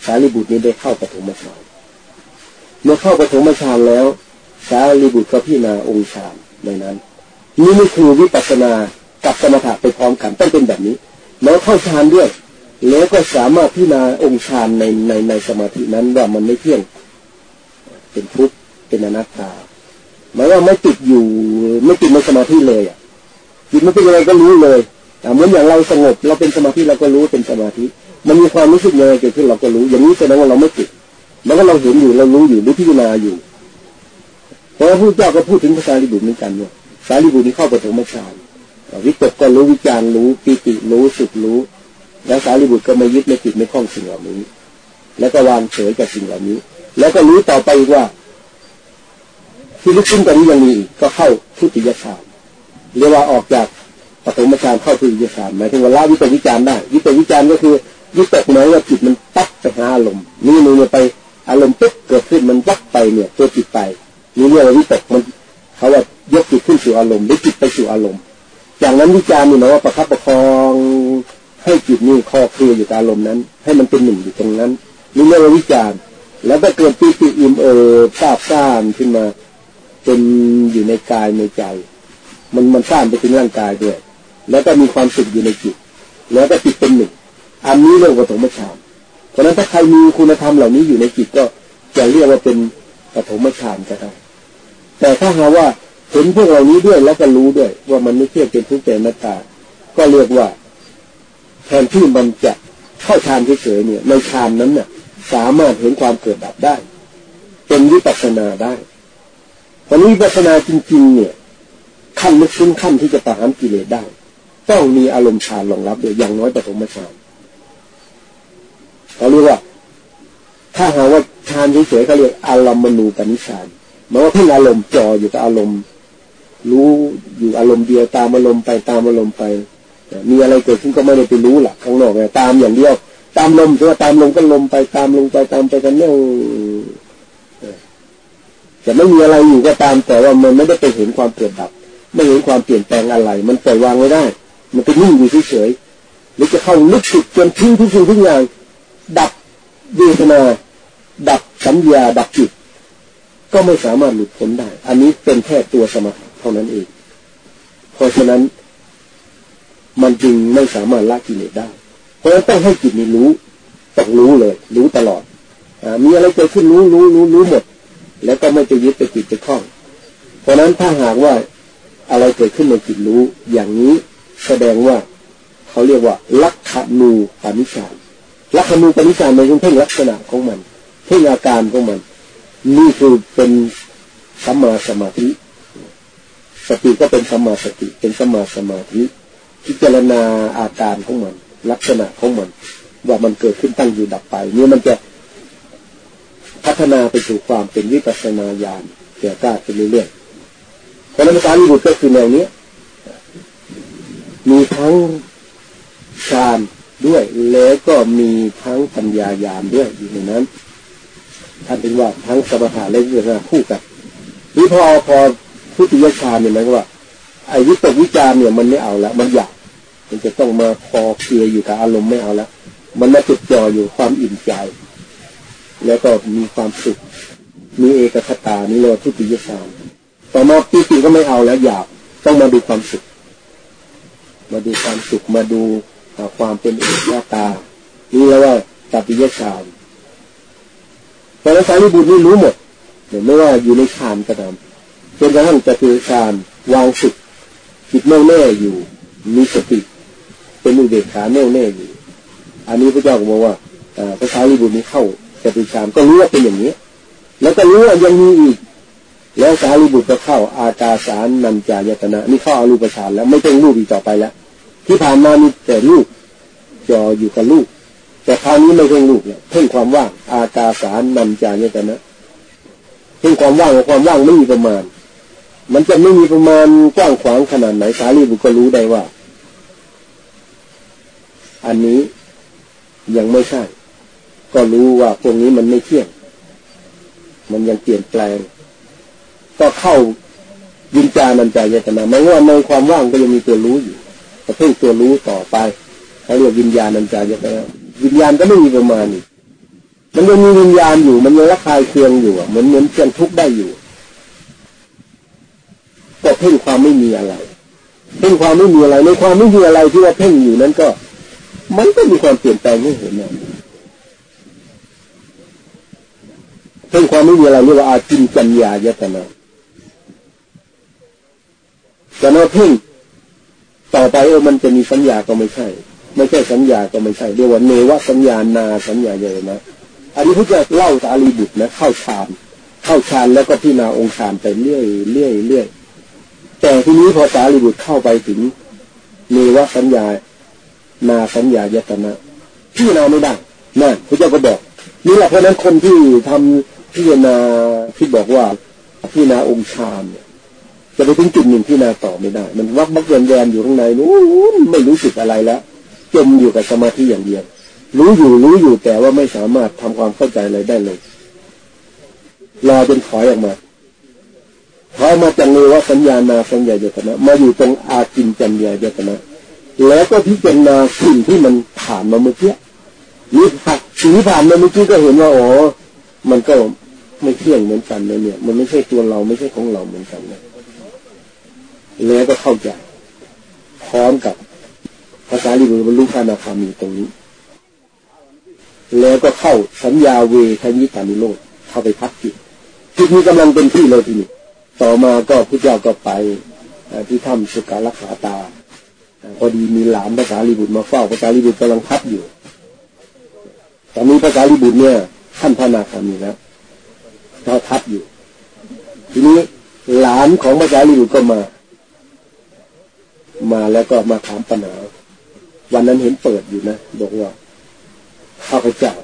สารีบุตรนี้ได้เข้าปฐมฌานเมื่อเข้าปฐมฌานแล้ว สารีบุตรก็พิจารณาองค์ฌานในนั้นนี่นี่คือวิปัสสนากับสมถะไปพร้อมกันต้องเป็นแบบนี้ แล้วเข้าฌานด้วย แล้วก็สามารถพิจารณาองค์ฌานในในในสมาธินั้นว่ามันไม่เที่ยง เป็นทุกข์เป็นอนัตตาหมายว่าไม่ติดอยู่ไม่ติดในสมาธิเลยอะจิตมันเป็นอะไรก็รู้เลยเหมือนอย่างเราสงบ เราเป็นสมาธิเราก็รู้เป็นสมาธิ มันมีความรู้สึกยังไงเกิดขึ้นเราก็รู้ อย่างนี้แสดงว่าเราไม่ติดแล้วก็เราเห็นอยู่เรารู้อยู่หรือพิจารณาอยู่เพราะพระพุทธเจ้าก็พูดถึงภาษาลิบุตรเหมือนกันเนี่ยสารีบุตรนี่เข้าปฐมฌานวิตกก็รู้วิจารรู้ปิติรู้สุขรู้ แล้วสารีบุตรก็ไม่ยึดไม่ติดไม่คล้องสิ่งเหล่านี้ แล้วก็วางเฉยกับสิ่งเหล่านี้ แล้วก็รู้ต่อไปว่าที่ลึกซึ้งกว่านี้ยังมีอีกก็เข้าทุติยฌานเรียกว่าออกจากปฐมฌานเข้าทุติยฌานหมายถึงว่าละวิตกวิจารได้ วิตกวิจารก็คือ วิตกหมายว่าจิตมันตักไปหาอารมณ์นี่นี่ไปอารมณ์ปุ๊บเกิดขึ้นมันวักไปเนี่ยตัวจิตไปนี่เรียกว่าวิตกมันเขาว่ายกจิตขึ้นสู่อารมณ์หรือจิตไปสู่อารมณ์อย่างนั้นวิจารณ์นี่นะว่าประคับประคองให้จิตนี่คอเคลียอยู่กับอารมณ์นั้น ให้มันเป็นหนึ่งอยู่ตรงนั้นนี่เรียกว่าวิจารณ์ แล้วก็เกิดปีติอิ่มเอิบทราบซ่านขึ้นมาเป็นอยู่ในกายในใจ มันมันซ่านไปถึงร่างกายด้วย แล้วก็มีความสุขอยู่ในจิต แล้วก็จิตเป็นหนึ่ง อันนี้เรียกว่าปฐมฌานเพราะนั้นถ้าใครมีคุณธรรมเหล่านี้อยู่ในจิตก็จะเรียกว่าเป็นปฐมฌานก็ได้แต่ถ้าหาว่าเห็นพวกเหล่านี้ด้วยแล้วก็รู้ด้วย ว่ามันไม่เที่ยงเป็นทุกข์เป็นนัตตา ก็เรียกว่าแทนที่มันจะเข้าฌานเฉยๆเนี่ย ในฌานนั้นเนี่ยสามารถเห็นความเกิดดับได้ เป็นวิปัสสนาได้พอนี้วิปัสสนาจริง ๆ เนี่ย ขั้นลึกซึ้งขั้นที่จะประหารกิเลสได้ ต้องมีอารมณ์ฌานรองรับด้วยอย่างน้อยปฐมฌาน เขาเรียกว่า ถ้าหาว่าฌานเฉยๆเขาเรียกอารมณูปนิชานหมายว่าเพ่งอารมณ์จออยู่กับอารมณ์ รู้อยู่อารมณ์เดียวตามอารมณ์ไปตามอารมณ์ไป มีอะไรเกิดขึ้นก็ไม่ได้ไปรู้หลักข้างนอกไงตามอย่างเดียว ตามลมคือว่าตามลมก็ลมไปตามลมไปตามไปกันเนี่ยจะไม่มีอะไรอยู่ก็ตามแต่ว่ามันไม่ได้ไปเห็นความเกิดดับ ไม่เห็นความเปลี่ยนแปลงอะไร มันปล่อยวางไม่ได้ มันเป็นนิ่งอยู่เฉยๆหรือจะเข้าลึกสุดจนทิ้งทุกสิ่งทุกอย่าง ดับเวทนา ดับสัญญา ดับจิต ก็ไม่สามารถหลุดพ้นได้ อันนี้เป็นแค่ตัวสมถะเท่านั้นเอง เพราะฉะนั้น มันจึงไม่สามารถละกิเลสได้ เพราะฉะนั้นต้องให้จิตนี้รู้ต้องรู้เลย รู้ตลอดอมีอะไรเกิดขึ้นรู้รู้รู้รู้หมด แล้วก็ไม่ไปยึดไปติดไปคล้อง เพราะนั้นถ้าหากว่าอะไรเกิดขึ้นในจิตรู้ อย่างนี้แสดงว่าเขาเรียกว่าลักขณูปนิชาน ลักขณูปนิชานในเพ่งลักษณะของมันเพ่งอาการของมัน นี่คือเป็นสัมมาสมาธิ สติก็เป็นสัมมาสติ เป็นสัมมาสมาธิ พิจารณาอาการของมัน ลักษณะของมัน ว่ามันเกิดขึ้นตั้งอยู่ดับไปนี่มันจะพัฒนาไปสู่ความเป็นวิปัสสนาญาณแก่กล้าไปเรื่อยๆเพราะนั้นการบุตรก็คือแนวนี้มีทั้งฌาน ด้วย แล้วก็มีทั้งปัญญาญาณด้วยอยู่ในนั้นท่านถึงว่าทั้งสมถะและวิปัสสนาคู่กันนี่พอพอพุทธิยชาเนี่ยหมายว่าไอ้วิตกวิจารเนี่ยมันไม่เอาละมันอยาก มันจะต้องมาคอเคลียอยู่กับอารมณ์ไม่เอาละมันมาจุดจ่ออยู่ความอิ่มใจ แล้วก็มีความสุขมีเอกคตานิโรธทุติยฌานต่อมาปีติก็ไม่เอาแล้วอยากต้องมาดูความสุข มาดูความสุขมาดู ความเป็นเอกตานี่แล้วว่าตติยฌานพระนั้นสารีบุตรนี่รู้หมดไม่ว่าอยู่ในฌานก็ตามจนกระทั่งจะคือการวางสุดจิตแน่วแน่อยู่มีสติเป็นอุเบกขาแน่วแน่อยู่ อันนี้พระเจ้าบอกว่าพระสารีบุตรนี้เข้าจตุฌานก็รู้ว่าเป็นอย่างนี้ แล้วก็รู้ว่ายังมีอีกแล้วสารีบุตรก็เข้าอากาสารนันจายตนะนี่เข้าอารูปฌานแล้วไม่ต้องรูปอีกต่อไปแล้ว ที่ผ่านมามีแต่รูปจออยู่กับรูปแต่คราวนี้ไม่เพ่งรูปแล้วเพ่งความว่าง อากาสารนันจานยตนะเพ่งความว่างความว่างไม่มีประมาณ มันจะไม่มีประมาณกว้างขวางขนาดไหนสารีบุก็รู้ได้ว่า อันนี้ยังไม่ใช่ ก็รู้ว่าพวกนี้มันไม่เที่ยง มันยังเปลี่ยนแปลง ก็เข้าวิญญาณันจายตนะไม่ว่าในความว่างก็ยังมีตัวรู้อยู่ ก็เพ่งตัวรู้ต่อไปเขาเรียกวิญญาณันจายตนะวิญญาณก็ไม่มีประมาณนี้มันยังมีวิญญาณอยู่มันยังระคายเคืองอยู่เหมือนเหมือนเพื่อนทุกข์ได้อยู่ก็เพ่งความไม่มีอะไรเพ่งความไม่มีอะไร ในความไม่มีอะไรที่ว่าเพ่งอยู่นั้นก็ มันก็มีความเปลี่ยนแปลงให้เห็นนะเพ่งความไม่มีอะไรเรียกว่าอาจินจัญญายตนะแต่เราเพ่ง ต่อไปเออมันจะมีสัญญาก็ไม่ใช่ ไม่ใช่สัญญาก็ไม่ใช่เรียกว่าเนวสัญญานาสัญญาเยนะอันนี้เขาจะเล่าสารีบุตรนะ เข้าฌานเข้าฌานแล้วก็พิจารณาองค์ฌานไปเรื่อยเรื่อยเรื่อยแต่ทีนี้พอสารีบุตรเข้าไปถึงเนวสัญญานาสัญญายตนะพิจารณาไม่ได้นั่นพระเจ้าก็บอกนี่แหละเพราะนั้นคนที่ทำพิจารณาที่บอกว่าพิจารณาองค์ฌานเนี่ย จะไปถึงจุดหนึ่งที่นาต่อไม่ได้ มันวักมักเยนแยนอยู่ข้างในนู้นไม่รู้สึกอะไรแล้วจมอยู่กับสมาธิอย่างเดียว รู้อยู่รู้อยู่แต่ว่าไม่สามารถทำความเข้าใจอะไรได้เลยรอจนถอยออกมาถอยมาจากเนวสัญญานาสัญญาเจตนะมาอยู่ตรงอากินจัญญาเจตนะแล้วก็พิจารณาสิ่งที่มันผ่านมาเมื่อกี้นี่ผักสิ่งที่ผ่านมาเมื่อกี้ก็เห็นว่าอ๋อมันก็ไม่เที่ยงเหมือนกันนะเนี่ย มันไม่ใช่ตัวเราไม่ใช่ของเราเหมือนกันนะ แล้วก็เข้าใจพร้อมกับภาษาลิบุบรรลุพระนาคามีตรงนี้ แล้วก็เข้าสัญญาเวทยิตานิโรธเข้าไปพักจิตจิตมีกำลังเป็นที่เลยทีนี้ต่อมาก็พุทธเจ้าก็ไปที่ถ้ำสุการักษาตาพอดีมีหลานภาษาลิบุตรมาเฝ้าภาษาลิบุตรกำลังพักอยู่ตอนนี้ภาษาลิบุตรเนี่ยท่านพระนาคามีแล้วเขาทับอยู่ ทีนี้หลานของภาษาลิบุตรก็มา มาแล้วก็มาถามปัญหา วันนั้นเห็นเปิดอยู่นะบอกว่าข้าพเจ้า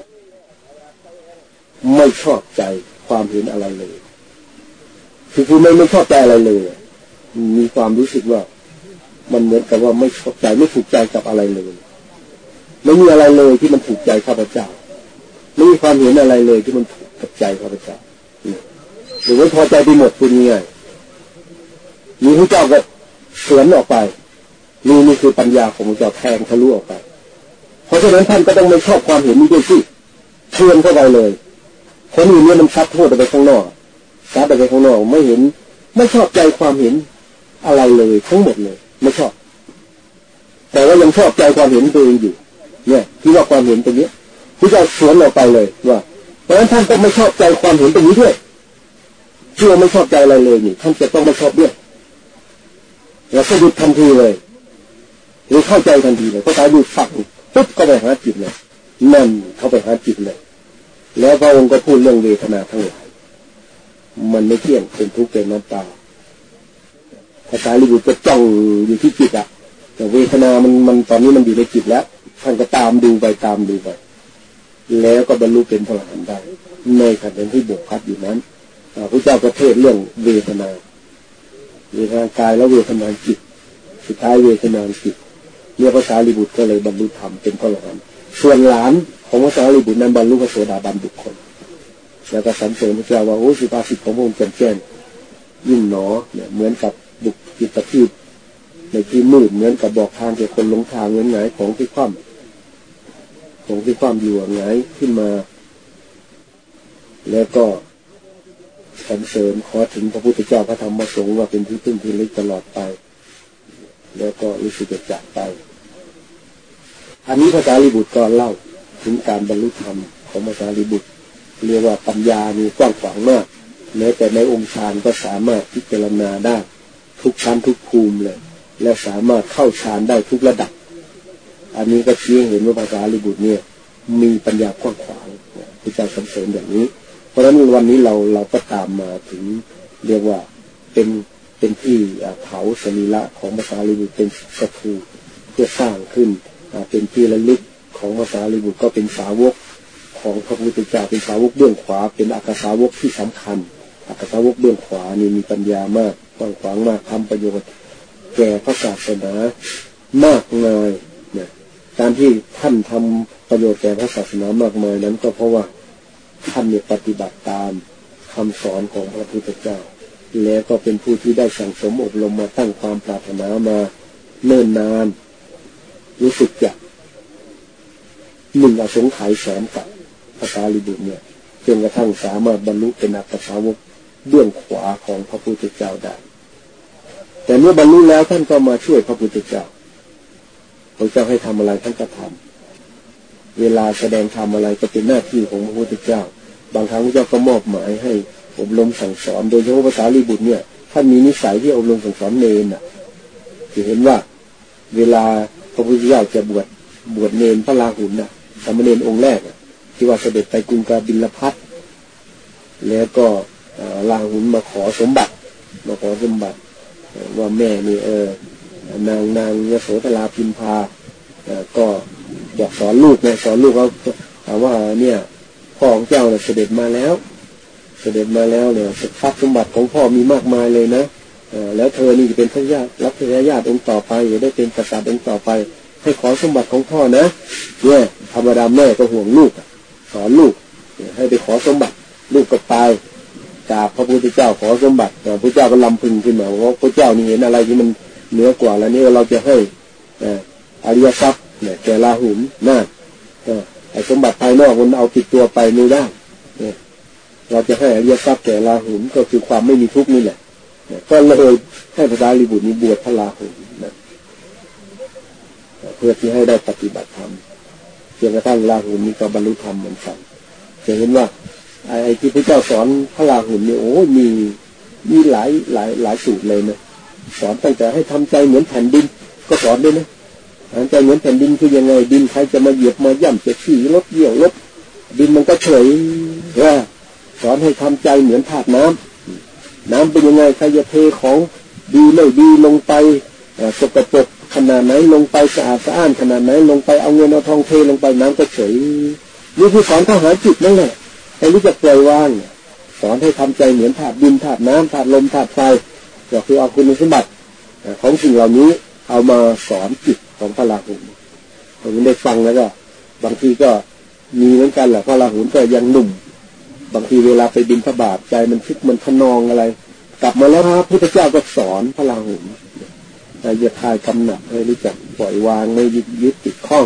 ไม่ชอบใจความเห็นอะไรเลยคือคือไม่ไม่ชอบใจอะไรเลย มีความรู้สึกว่า มันเหมือนกับว่าไม่ชอบใจไม่ถูกใจกับอะไรเลยไม่มีอะไรเลยที่มันถูกใจข้าพเจ้าไม่มีความเห็นอะไรเลยที่มันถูกกับใจข้าพเจ้าหรือว่าพอใจไปหมดคุณง่ายมีพระเจ้าก็เสือนออกไป นี่นี่คือปัญญาของพระเจ้าแทงทะลุออกไป เพราะฉะนั้นท่านก็ต้องไม่ชอบความเห็นนี้ด้วยสิเชื่อเข้าไปเลยคนอื่นเนี่ยมันชัดโทษไปข้างนอกชัดไปข้างนอกไม่เห็น ไม่ชอบใจความเห็นอะไรเลยทั้งหมดเลย ไม่ชอบ แต่ว่ายังชอบใจความเห็นตัวเองอยู่ เนี่ยที่ว่าความเห็นตรงนี้พระเจ้าสวนเราไปเลยว่าเพราะฉะนั้นท่านต้องไม่ชอบใจความเห็นตรงนี้ด้วยเชื่อไม่ชอบใจอะไรเลยนี่ท่านจะต้องไม่ชอบด้วยแล้วก็หยุดทันทีเลย หรือเข้าใจทันทีเลยก็ตายดูฝังปุ๊บก็ไปหาจิตเลยนั่นเข้าไปหาจิตเลยแล้วพระองค์ก็พูดเรื่องเวทนาทั้งหลายมันไม่เที่ยงเป็นทุกข์เป็นน้ำตาภาษาลิบุตรจะจ้องอยู่ที่จิตอะแต่เวทนามันมันตอนนี้มันอยู่ในจิตแล้วท่านก็ตามดูไปตามดูไปแล้วก็บรรลุเป็นพระอรหันต์ได้ ในขณะที่บกพัดอยู่นั้นพระเจ้าประเทศเรื่องเวทนา เวทนากายแล้วเวทนาจิต สุดท้ายเวทนาจิต เนี่ยภาษาลิบุตรก็เลยบรรลุธรรมเป็นพระอรหันต์ส่วนหลานของภาษาลิบุตรนั้นบรรลุพระโสดาบันบุคคล แล้วก็สรรเสริญพระเจ้าว่าโอ้สุภาษิตของพระองค์แจ่มแจ้งยิ่งหนอเนี่ยเหมือนกับบุกจิตตะพีในที่มืดเหมือนกับบอกทางแก่คนหลงทางเงินหงของที่คว่ำของที่ความอยู่ไงขึ้นมา แล้วก็สรรเสริญขอถึงพระพุทธเจ้าพระธรรมพระสงฆ์ว่าเป็นที่พึ่งที่ลึกตลอดไป แล้วก็รู้สึกจะจากไป อันนี้พระสารีบุตรก็เล่า ถึงการบรรลุธรรมของพระสารีบุตร เรียกว่าปัญญามีกว้างขวางมากแม้แต่ในองค์ฌานก็สามารถพิจารณาได้ทุกชั้นทุกภูมิเลย และสามารถเข้าฌานได้ทุกระดับ อันนี้ก็ชี้เห็นว่าพระสารีบุตรเนี่ย มีปัญญากว้างขวางพระเจ้าสรรเสริญอย่างนี้ เพราะฉะนั้นวันนี้เราเราก็ตามมาถึงเรียกว่าเป็นเป็นที่เผาสรีระของภาษาลิบุตรเป็นกระทูเพื่อสร้างขึ้น เป็นที่ระลึกของภาษาลิบุตรก็เป็นสาวกของพระพุทธเจ้าเป็นสาวกเบื้องขวา เป็นอักษาวกที่สำคัญอักษาวกเบื้องขวานี่มีปัญญามากกว้างขวางมากทำประโยชน์ แก่พระศาสนามากมายเนี่ยการที่ท่านทำประโยชน์แก่พระศาสนามากมายนั้นก็เพราะว่าท่านเนี่ยปฏิบัติตามคำสอนของพระพุทธเจ้า แล้วก็เป็นผู้ที่ได้สั่งสมอบรมมาตั้งความปรารถนามาเนิ่นนาน รู้สึกจะหนึ่งอสงไขยแสนกับภาษาลิบุตรเนี่ยจนกระทั่งสามารถบรรลุเป็นอัตสาวกเบื้องขวาของพระพุทธเจ้าได้ แต่เมื่อบรรลุแล้วท่านก็มาช่วยพระพุทธเจ้า พระเจ้าให้ทำอะไรท่านก็ทำเวลาแสดงทำอะไรก็เป็นหน้าที่ของพระพุทธเจ้า บางครั้งพระเจ้าก็มอบหมายให้อบรมสั่งสอน โดยเฉพาะภาษาลีบุตรเนี่ยท่านมีนิสัยที่อบรมสั่งสอนเนนอะจะเห็นว่าเวลา พระพุทธเจ้าจะบวชบวชเนนพระลาหุนน่ะสามเณรองค์แรกที่ว่าเสด็จไปกรุงกาบิลพัทแล้วก็ลาหุนมาขอสมบัติ มาขอสมบัติ ว่าแม่นี่เออนางนางยโสธราพิมพาก็อยากสอนลูกไงสอนลูกเขาถามว่าเนี่ยพ่อของเจ้าเนี่ยเสด็จมาแล้ว เสด็จมาแล้วเนี่ยทรัพย์สมบัติของพ่อมีมากมายเลยนะ แล้วเธอนี่จะเป็นทายาทรับทายาทองค์ต่อไปจะได้เป็นกษัตริย์องค์ต่อไป ให้ขอสมบัติของพ่อนะเนี่ยธรรมดาแม่ก็ห่วงลูกสอนลูก ให้ไปขอสมบัติลูกก็ตายกราบพระพุทธเจ้าขอสมบัติพระพุทธเจ้าก็ลำพึงขึ้นมาว่าพระเจ้านี่เห็นอะไรที่มันเหนือกว่าแล้วนี่เราจะให้อริยทรัพย์เนี่ยแก่ลาหุมนนาไอ้สมบัติภายนอกมันเอาติดตัวไปไม่ได้เราจะให้อริยทรัพย์แก่ลาหุนก็คือความไม่มีทุกข์นี่แหละ ก็เลยให้พระสารีบุตรนี้บวชพระลาหุนนะเพื่อที่ให้ได้ปฏิบัติธรรมจนกระทั่งลาหุนนี้ก็บรรลุธรรมเหมือนกันจะเห็นว่าไอ้ที่พระเจ้าสอนพระลาหุนเนี่ยโอ้มีมีหลายหลายหลายสูตรเลยนะสอนตั้งแต่ให้ทำใจเหมือนแผ่นดิน ก็สอนด้วยนะทำใจเหมือนแผ่นดินคือยังไงดินใครจะมาเหยียบมาย่ำจะขี้ลดเยี่ยวลดดินมันก็เฉยว่าสอนให้ทำใจเหมือนถาดน้ำ น้ำเป็นยังไงใครจะเทของดีไม่ดีลงไปสกปรกขนาดไหนลงไปสะอาดสะอ้านขนาดไหนลงไปเอาเงินเอาทองเทลงไปน้ำก็เฉยนี่คือสอนทหารจิตนั่นแหละให้รู้จักปล่อยวางสอนให้ทำใจเหมือนถาดดินถาดน้ำถาดลมถาดไฟก็คือเอาคุณสมบัติของสิ่งเหล่านี้เอามาสอนจิตของพระราหุลผมได้ฟังแล้วก็บางทีก็มีเหมือนกันแหละพระราหุลก็ยังหนุ่ม บางทีเวลาไปบินพระบาทใจมันคิดมันทนองอะไร กลับมาแล้วพระพุทธเจ้าก็สอนพระราหุลอย่าทายกำหนัดให้รู้จักปล่อยวางไม่ยึดยึดติดข้อง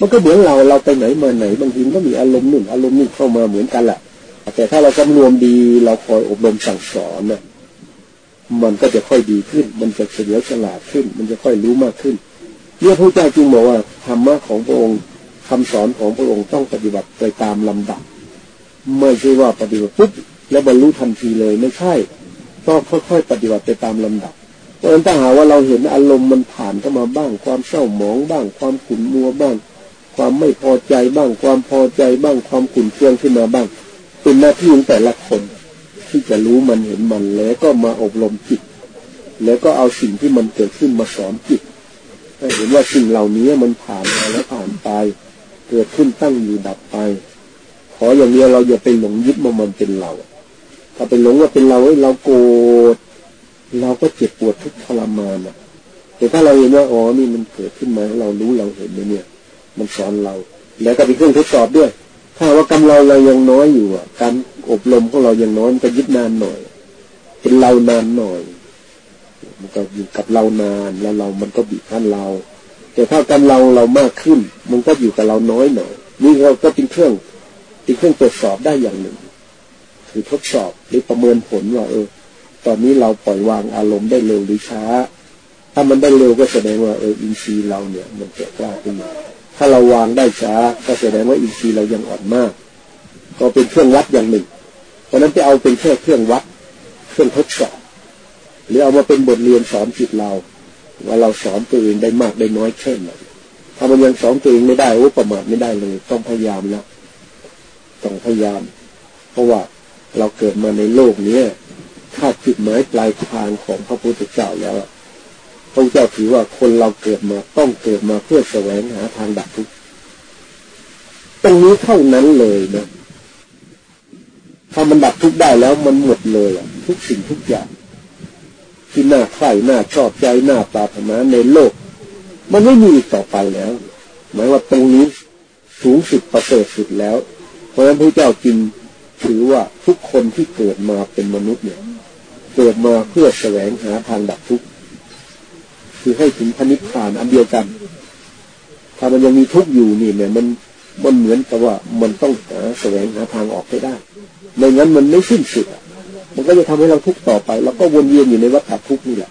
มันก็เหมือนเราเราไปไหนมาไหน บางทีก็มีอารมณ์หนึ่งอารมณ์นี้เข้ามาเหมือนกันแหละแต่ถ้าเรากำรวมดีเราคอยอบรมสั่งสอนนะมันก็จะค่อยดีขึ้น มันจะเฉลียวฉลาดขึ้น มันจะค่อยรู้มากขึ้นเนี่ยพระเจ้าจึงบอกว่าธรรมะของพระองค์คำสอนของพระองค์ต้องปฏิบัติไปตามลำดับ ไม่ใช่ว่าปฏิบัติปุ๊บแล้วบรรลุทันทีเลยไม่ใช่ต้องค่อยๆ ปฏิบัติไปตามลำดับเพราะฉะนั้นถ้าหาว่าเราเห็นอารมณ์มันผ่านเข้ามาบ้าง ความเศร้าหมองบ้าง ความขุ่นมัวบ้าง ความไม่พอใจบ้าง ความพอใจบ้าง ความขุ่นเคืองขึ้นมาบ้าง เป็นหน้าที่ของแต่ละคน ที่จะรู้มันเห็นมันแล้วก็มาอบรมจิต แล้วก็เอาสิ่งที่มันเกิดขึ้นมาสอนจิตให้เห็นว่าสิ่งเหล่านี้มันผ่านมาแล้วผ่านไป เกิดขึ้นตั้งอยู่ดับไป ออย่างเดียวเราอย่าไปหลงยึดว่ามันเป็นเรา ถ้าไปหลงว่าเป็นเราเฮ้เราโกรธเราก็เจ็บปวดทุกทรมานอะ แต่ถ้าเราเห็นว่าอ๋อนี่มันเกิดขึ้นมาเรารู้เราเห็นเนี่ย มันสอนเรา แล้วก็เป็นเครื่องทดสอบด้วย ถ้าว่ากำลังเรายังน้อยอยู่อะ การอบรมของเรายังน้อยก็ยึดนานหน่อย เป็นเรานานหน่อย มันก็อยู่กับเรานานแล้วเรามันก็บีบคั้นเรา แต่ถ้ากำลังเรามากขึ้น มันก็อยู่กับเราน้อยหน่อยนี่เราก็เป็นเครื่อง เป็นเครื่องตรวจสอบได้อย่างหนึ่ง คือทดสอบหรือประเมินผลว่าเออ ตอนนี้เราปล่อยวางอารมณ์ได้เร็วหรือช้า ถ้ามันได้เร็วก็แสดงว่าเอออินทรีย์เราเนี่ย มันจะกล้าขึ้นถ้าเราวางได้ช้า ก็แสดงว่าอินทรีย์เรายังอ่อนมาก ก็เป็นเครื่องวัดอย่างหนึ่ง เพราะนั้นจะเอาเป็นแค่เครื่องวัด เครื่องทดสอบ หรือเอามาเป็นบทเรียนสอนจิตเรา ว่าเราสอนตัวเองได้มากได้น้อยแค่ไหนถ้ามันยังสอนตัวเองไม่ได้โอ้ประมาทไม่ได้เลย ต้องพยายามแล้ว ต้องพยายาม เพราะว่าเราเกิดมาในโลกนี้ถ้าจุดหมายปลายทางของพระพุทธเจ้าแล้วพระเจ้าถือว่าคนเราเกิดมาต้องเกิดมาเพื่อแสวงหาทางดับทุกข์ตรงนี้เท่านั้นเลยนะถ้ามันดับทุกข์ได้แล้วมันหมดเลยอะ ทุกสิ่งทุกอย่างที่น่าใคร่น่าชอบใจน่าปรารถนาในโลก มันไม่มีต่อไปแล้ว หมายว่าตรงนี้สูงสุดประเสริฐสุดแล้ว เพราะฉะนั้นพระเจ้าจึงถือว่าทุกคนที่เกิดมาเป็นมนุษย์เนี่ย เกิดมาเพื่อแสวงหาทางดับทุกข์คือให้ถึงพนิพพานอันเดียวกัน ถ้ามันยังมีทุกข์อยู่นี่เนี่ย มันมันเหมือนกับว่ามันต้องหาแสวงหาทางออกให้ได้ไม่งั้นมันไม่สิ้นสุดมันก็จะทำให้เราทุกข์ต่อไป แล้วก็วนเวียนอยู่ในวัฏทุกข์นี่แหละ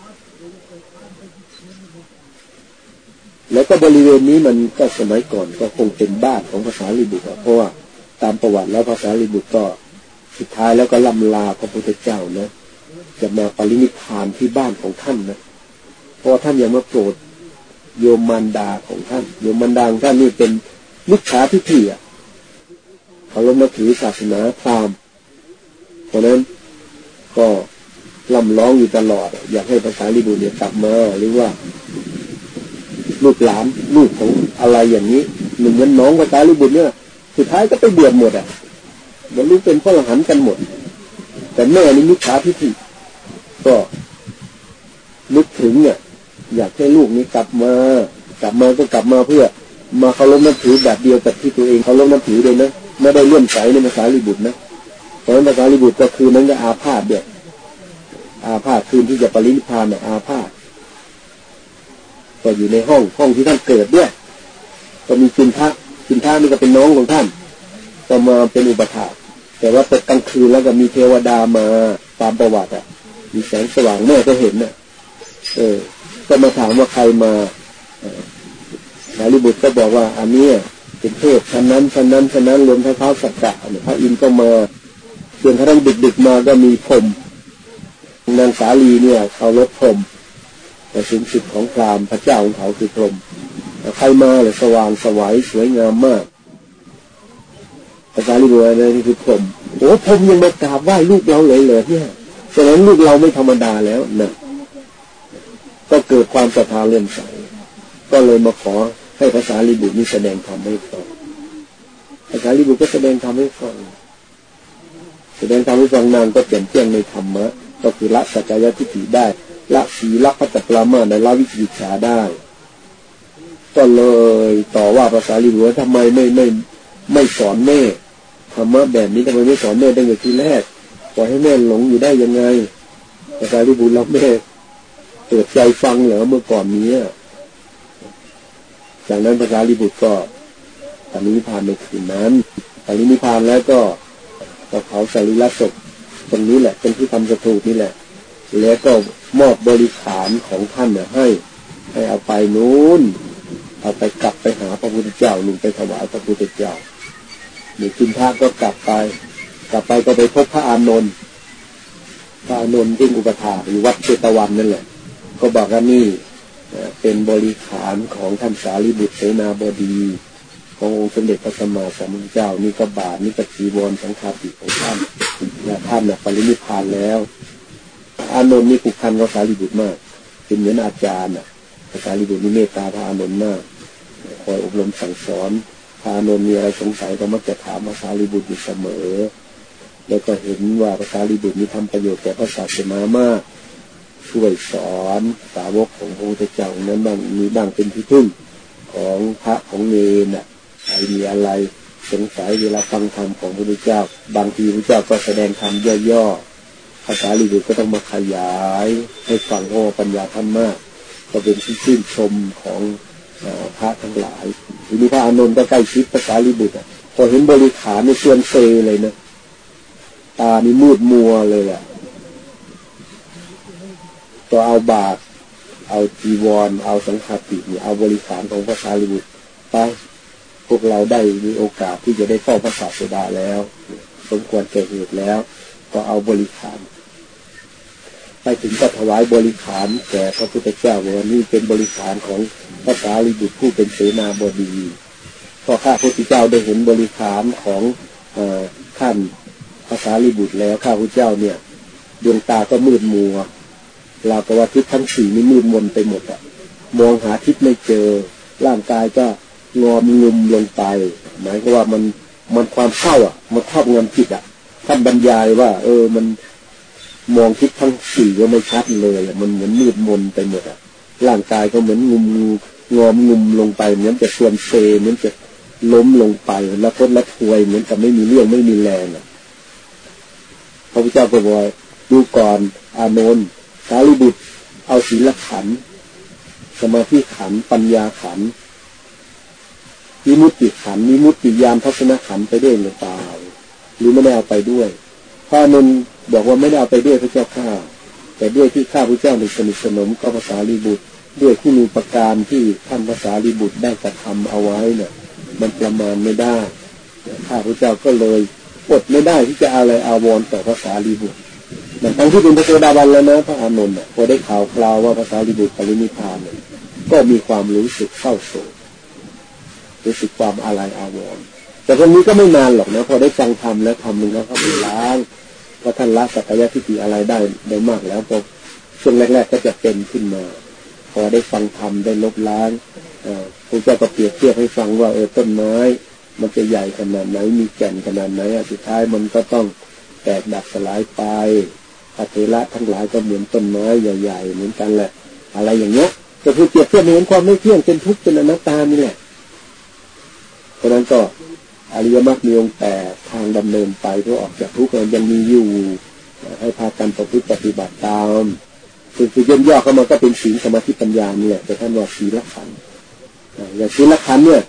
แล้วก็บริเวณนี้มันก็สมัยก่อนก็คงเป็นบ้านของภาษาลิบุตรเพราะว่า ตามประวัติแล้วภาษาลิบุตรก็สุดท้ายแล้วก็ลำลาพระพุทธเจ้านะจะมาปรินิพานที่บ้านของท่านนะเพราะท่านยังมาโปรดโยมมันดาของท่าน โยมมันดาของท่านนี่เป็นมิจฉาทิฏฐิอะเขาลงมาถือศาสนาพราหมณ์เพราะนั้นก็ลำร้องอยู่ตลอด อยากให้ภาษาลิบุเนี่ยกลับมาหรือว่าลูกหลานลูกของอะไรอย่างนี้หนึ่งเงินน้องภาษาลิบุเนี่ย สุดท้ายก็ไปเบือดหมดอะมันรู้เป็นพระอรหันต์กันหมด แต่แม่นี่มิจฉาทิฏฐิก็นึกถึงเนี่ย อยากให้ลูกนี้กลับมา กลับมาก็กลับมาเพื่อ มาเคารพนับถือแบบเดียวกับที่ตัวเองเคารพนับถือเลยนะไม่ได้เลื่อนใสในภาษาลิบุตรนะเพราะภาษาลิบุตรก็คือนั้นก็อาพาธเดียอาพาธคืนที่จะปรินิพานเนี่ยอาพาธก็อยู่ในห้องห้องที่ท่านเกิดด้วย ก็มีจินทะ จินทะนี่ก็เป็นน้องของท่านก็มาเป็นอุปถาแต่ว่าตกกลางคืนแล้วก็มีเทวดามาตามประวัติอะ มีแสงสว่างแม่ก็เห็นน่ะ เออ ก็มาถามว่าใครมาสารีบุตรก็บอกว่า อันนี้เป็นเทพชั้นนั้นชั้นนั้นชั้นนั้นรวมทั้งเท้าสักกะพระอินทร์ก็มาส่วนกระทั่งดึกๆมาก็มีพรมนางสาลีเนี่ยเขาลดพรมแต่สูงสุดของพรามพระเจ้าของเขาคือพรม ใครมาเลยสว่างสวัยสวยงามมากภาษาลิบุตรนี่คือพรมโอ้พรมยังมากราบไหว้ลูกเราเลยเลยเนี่ยฉะนั้นลูกเราไม่ธรรมดาแล้วนะก็เกิดความศรัทธาเลื่อมใสก็เลยมาขอให้ภาษาลิบุตรนี้แสดงธรรมให้ฟังภาษาลิบุตรก็แสดงธรรมให้ฟังแสดงธรรมให้ฟังนานก็เปลี่ยนเที่ยงในธรรมะก็คือละสัจจะทิฏฐิได้ ละสีละพัตตปรามาในละวิจิตชาได้ ก็เลยต่อว่าภาษาลิบุตรทำไมไม่ไม่ไม่สอนแม่ธรรมะแบบนี้ทำไมไม่สอนแม่ตั้งแต่ทีแรกปล่อยให้แม่หลงอยู่ได้ยังไงภาษาลิบุตรรับแม่เปิดใจฟังเหรอเมื่อก่อนนี้จากนั้นพระสารีบุตรก็ปรินิพานในคืนนั้นปรินิพานแล้วก็ก็เผาสรีระศพตรงนี้แหละเป็นที่ทำสถูปนี่แหละ แล้วก็มอบบริขารของท่านเนี่ยให้ ให้เอาไปนู้น เอาไปกลับไปหาพระพุทธเจ้าหนึ่งไปถวายพระพุทธเจ้าหนึ่งจินทาก็กลับไป กลับไปก็ไปพบพระอานนท์พระอานนท์ที่อุปถาอยู่วัดเชตวันนั่นแหละ ก็บอกว่านี่เป็นบริขารของท่านสารีบุตรเสนาบดี ขององค์สมเด็จพระสัมมาสัมพุทธเจ้านี่ก็บาทนี่ก็จีวรสังฆาติของท่านและท่านนะปรินิพานแล้ว อานนท์นี่ผูกพันกับสารีบุตรมาก เป็นเหมือนอาจารย์น่ะสารีบุตรนี่เมตตาพระอานนท์มาก คอยอบรมสั่งสอนพานนมีอะไรสงสัยก็มักจะถามพระสารีบุตรอยู่เสมอ แล้วก็เห็นว่าพระสารีบุตรมีทำประโยชน์แก่พระศาสนามากช่วยสอนสาวกของพระพุทธเจ้านั้นบ้างมีบ้างเป็นที่พึ่งของพระของเนรน่ะใครมีอะไรสงสัยเวลาฟังธรรมของพระพุทธเจ้า บางทีพระเจ้าก็แสดงธรรมย่อๆภาษาลีบุตรก็ต้องมาขยายให้ฟังโอ้ปัญญาท่านมาก ก็เป็นที่ชื่นชมของ พระทั้งหลายทีนี้พระอานนท์ก็ใกล้ชิดพระสารีบุตรพอเห็นบริขารในส่วนเซเลยนะตานี่มืดมัวเลยอะก็เอาบาตรเอาจีวร เอาสังฆาติเนี่ยเอาบริขารของพระสารีบุตรไปพวกเราได้มีโอกาสที่จะได้เข้าพระศาสดาแล้วสมควรแก่เหตุแล้ว ก็เอาบริขารไปถึงก็ถวายบริขารแก่พระพุทธเจ้าว่านี่เป็นบริขารของ พระสารีบุตรผู้เป็นเสนาบดีพอข้าพระพุทธเจ้าได้เห็นบริขารของอท่านพระสารีบุตรแล้วข้าพระเจ้าเนี่ยดวงตาก็มืดมัวเราก็ว่าทิศทั้งสี่นี่มืดมนไปหมดอะมองหาทิศไม่เจอ ร่างกายก็งอมงุมลงไป หมายก็ว่ามันมันความเข้าอะ มันครอบงำจิตอะท่านบรรยายว่า เออมันมองทิศทั้งสี่ก็ไม่ชัดเลยมันเหมือนมืดมนไปหมดอะร่างกายก็เหมือนงุม งอมงุมลงไปเหมือนจะส่วนเซเหมือนจะล้มลงไปแล้วก็ละทวยเหมือนกับไม่มีเรื่องไม่มีแรงพระพุทธเจ้าก็บอกดูก่อนอานนท์สารีบุตร เอาศีลขัน สมาธิขัน ปัญญาขันวิมุตติขันวิมุตติยานทัศนขันไปด้วยหรือเปล่าหรือไม่ได้เอาไปด้วยพระนนบอกว่าไม่ได้เอาไปด้วยพระเจ้าข้าแต่ด้วยที่ข้าพระเจ้าในสนิทสนมก็ภาษาลีบุตร ด้วยที่มีประการที่ท่านภาษาลีบุตรได้กระทำเอาไว้เนี่ยมันประมาณไม่ได้ข้าพเจ้าก็เลยอดไม่ได้ที่จะอะไรอาวรต่อภาษาลีบุตรแต่ทั้งที่เป็นพระโสดาบันแล้วนะพระอานนท์พอได้ข่าวคราวว่าภาษาลีบุตรปรินิพานเนี่ยก็มีความรู้สึกเข้าโศกรู้สึกความอะไรอาวรณ์แต่ตรงนี้ก็ไม่นานหรอกนะพอได้ฟังธรรมแล้วทำมึงแล้วเขาไปล้างว่าท่านละสักยะทิฏฐิอะไรได้ได้มากแล้วพอช่วงแรก ๆ ก็จะเป็นขึ้นมา พอได้ฟังธรรมได้ลบล้างพระเจ้าก็เปรียบเทียบให้ฟังว่าเออต้นไม้ มันจะใหญ่ขนาดไหนมีแก่นขนาดไหนสุดท้ายมันก็ต้องแตกดับสลายไปพระเทระทั้งหลายก็เหมือนต้นไม้ใหญ่ๆเหมือนกันแหละ อะไรอย่างเงี้ยจะพูดเปรียบเทียบเห็นความไม่เที่ยงเป็นทุกข์เป็นอนัตตานี่แหละราะนั้นก็อริยมรรคมีองค์แต่ทางดำเนินไปเพื่อออกจากทุกข์ยังมีอยู่ให้พากันประพฤติปฏิบัติตาม คือคือย่นย่อเข้ามาก็เป็นศีลสมาธิปัญญาเนี่ยแต่ท่านว่าศีลขันอย่างศีลขันเนี่ย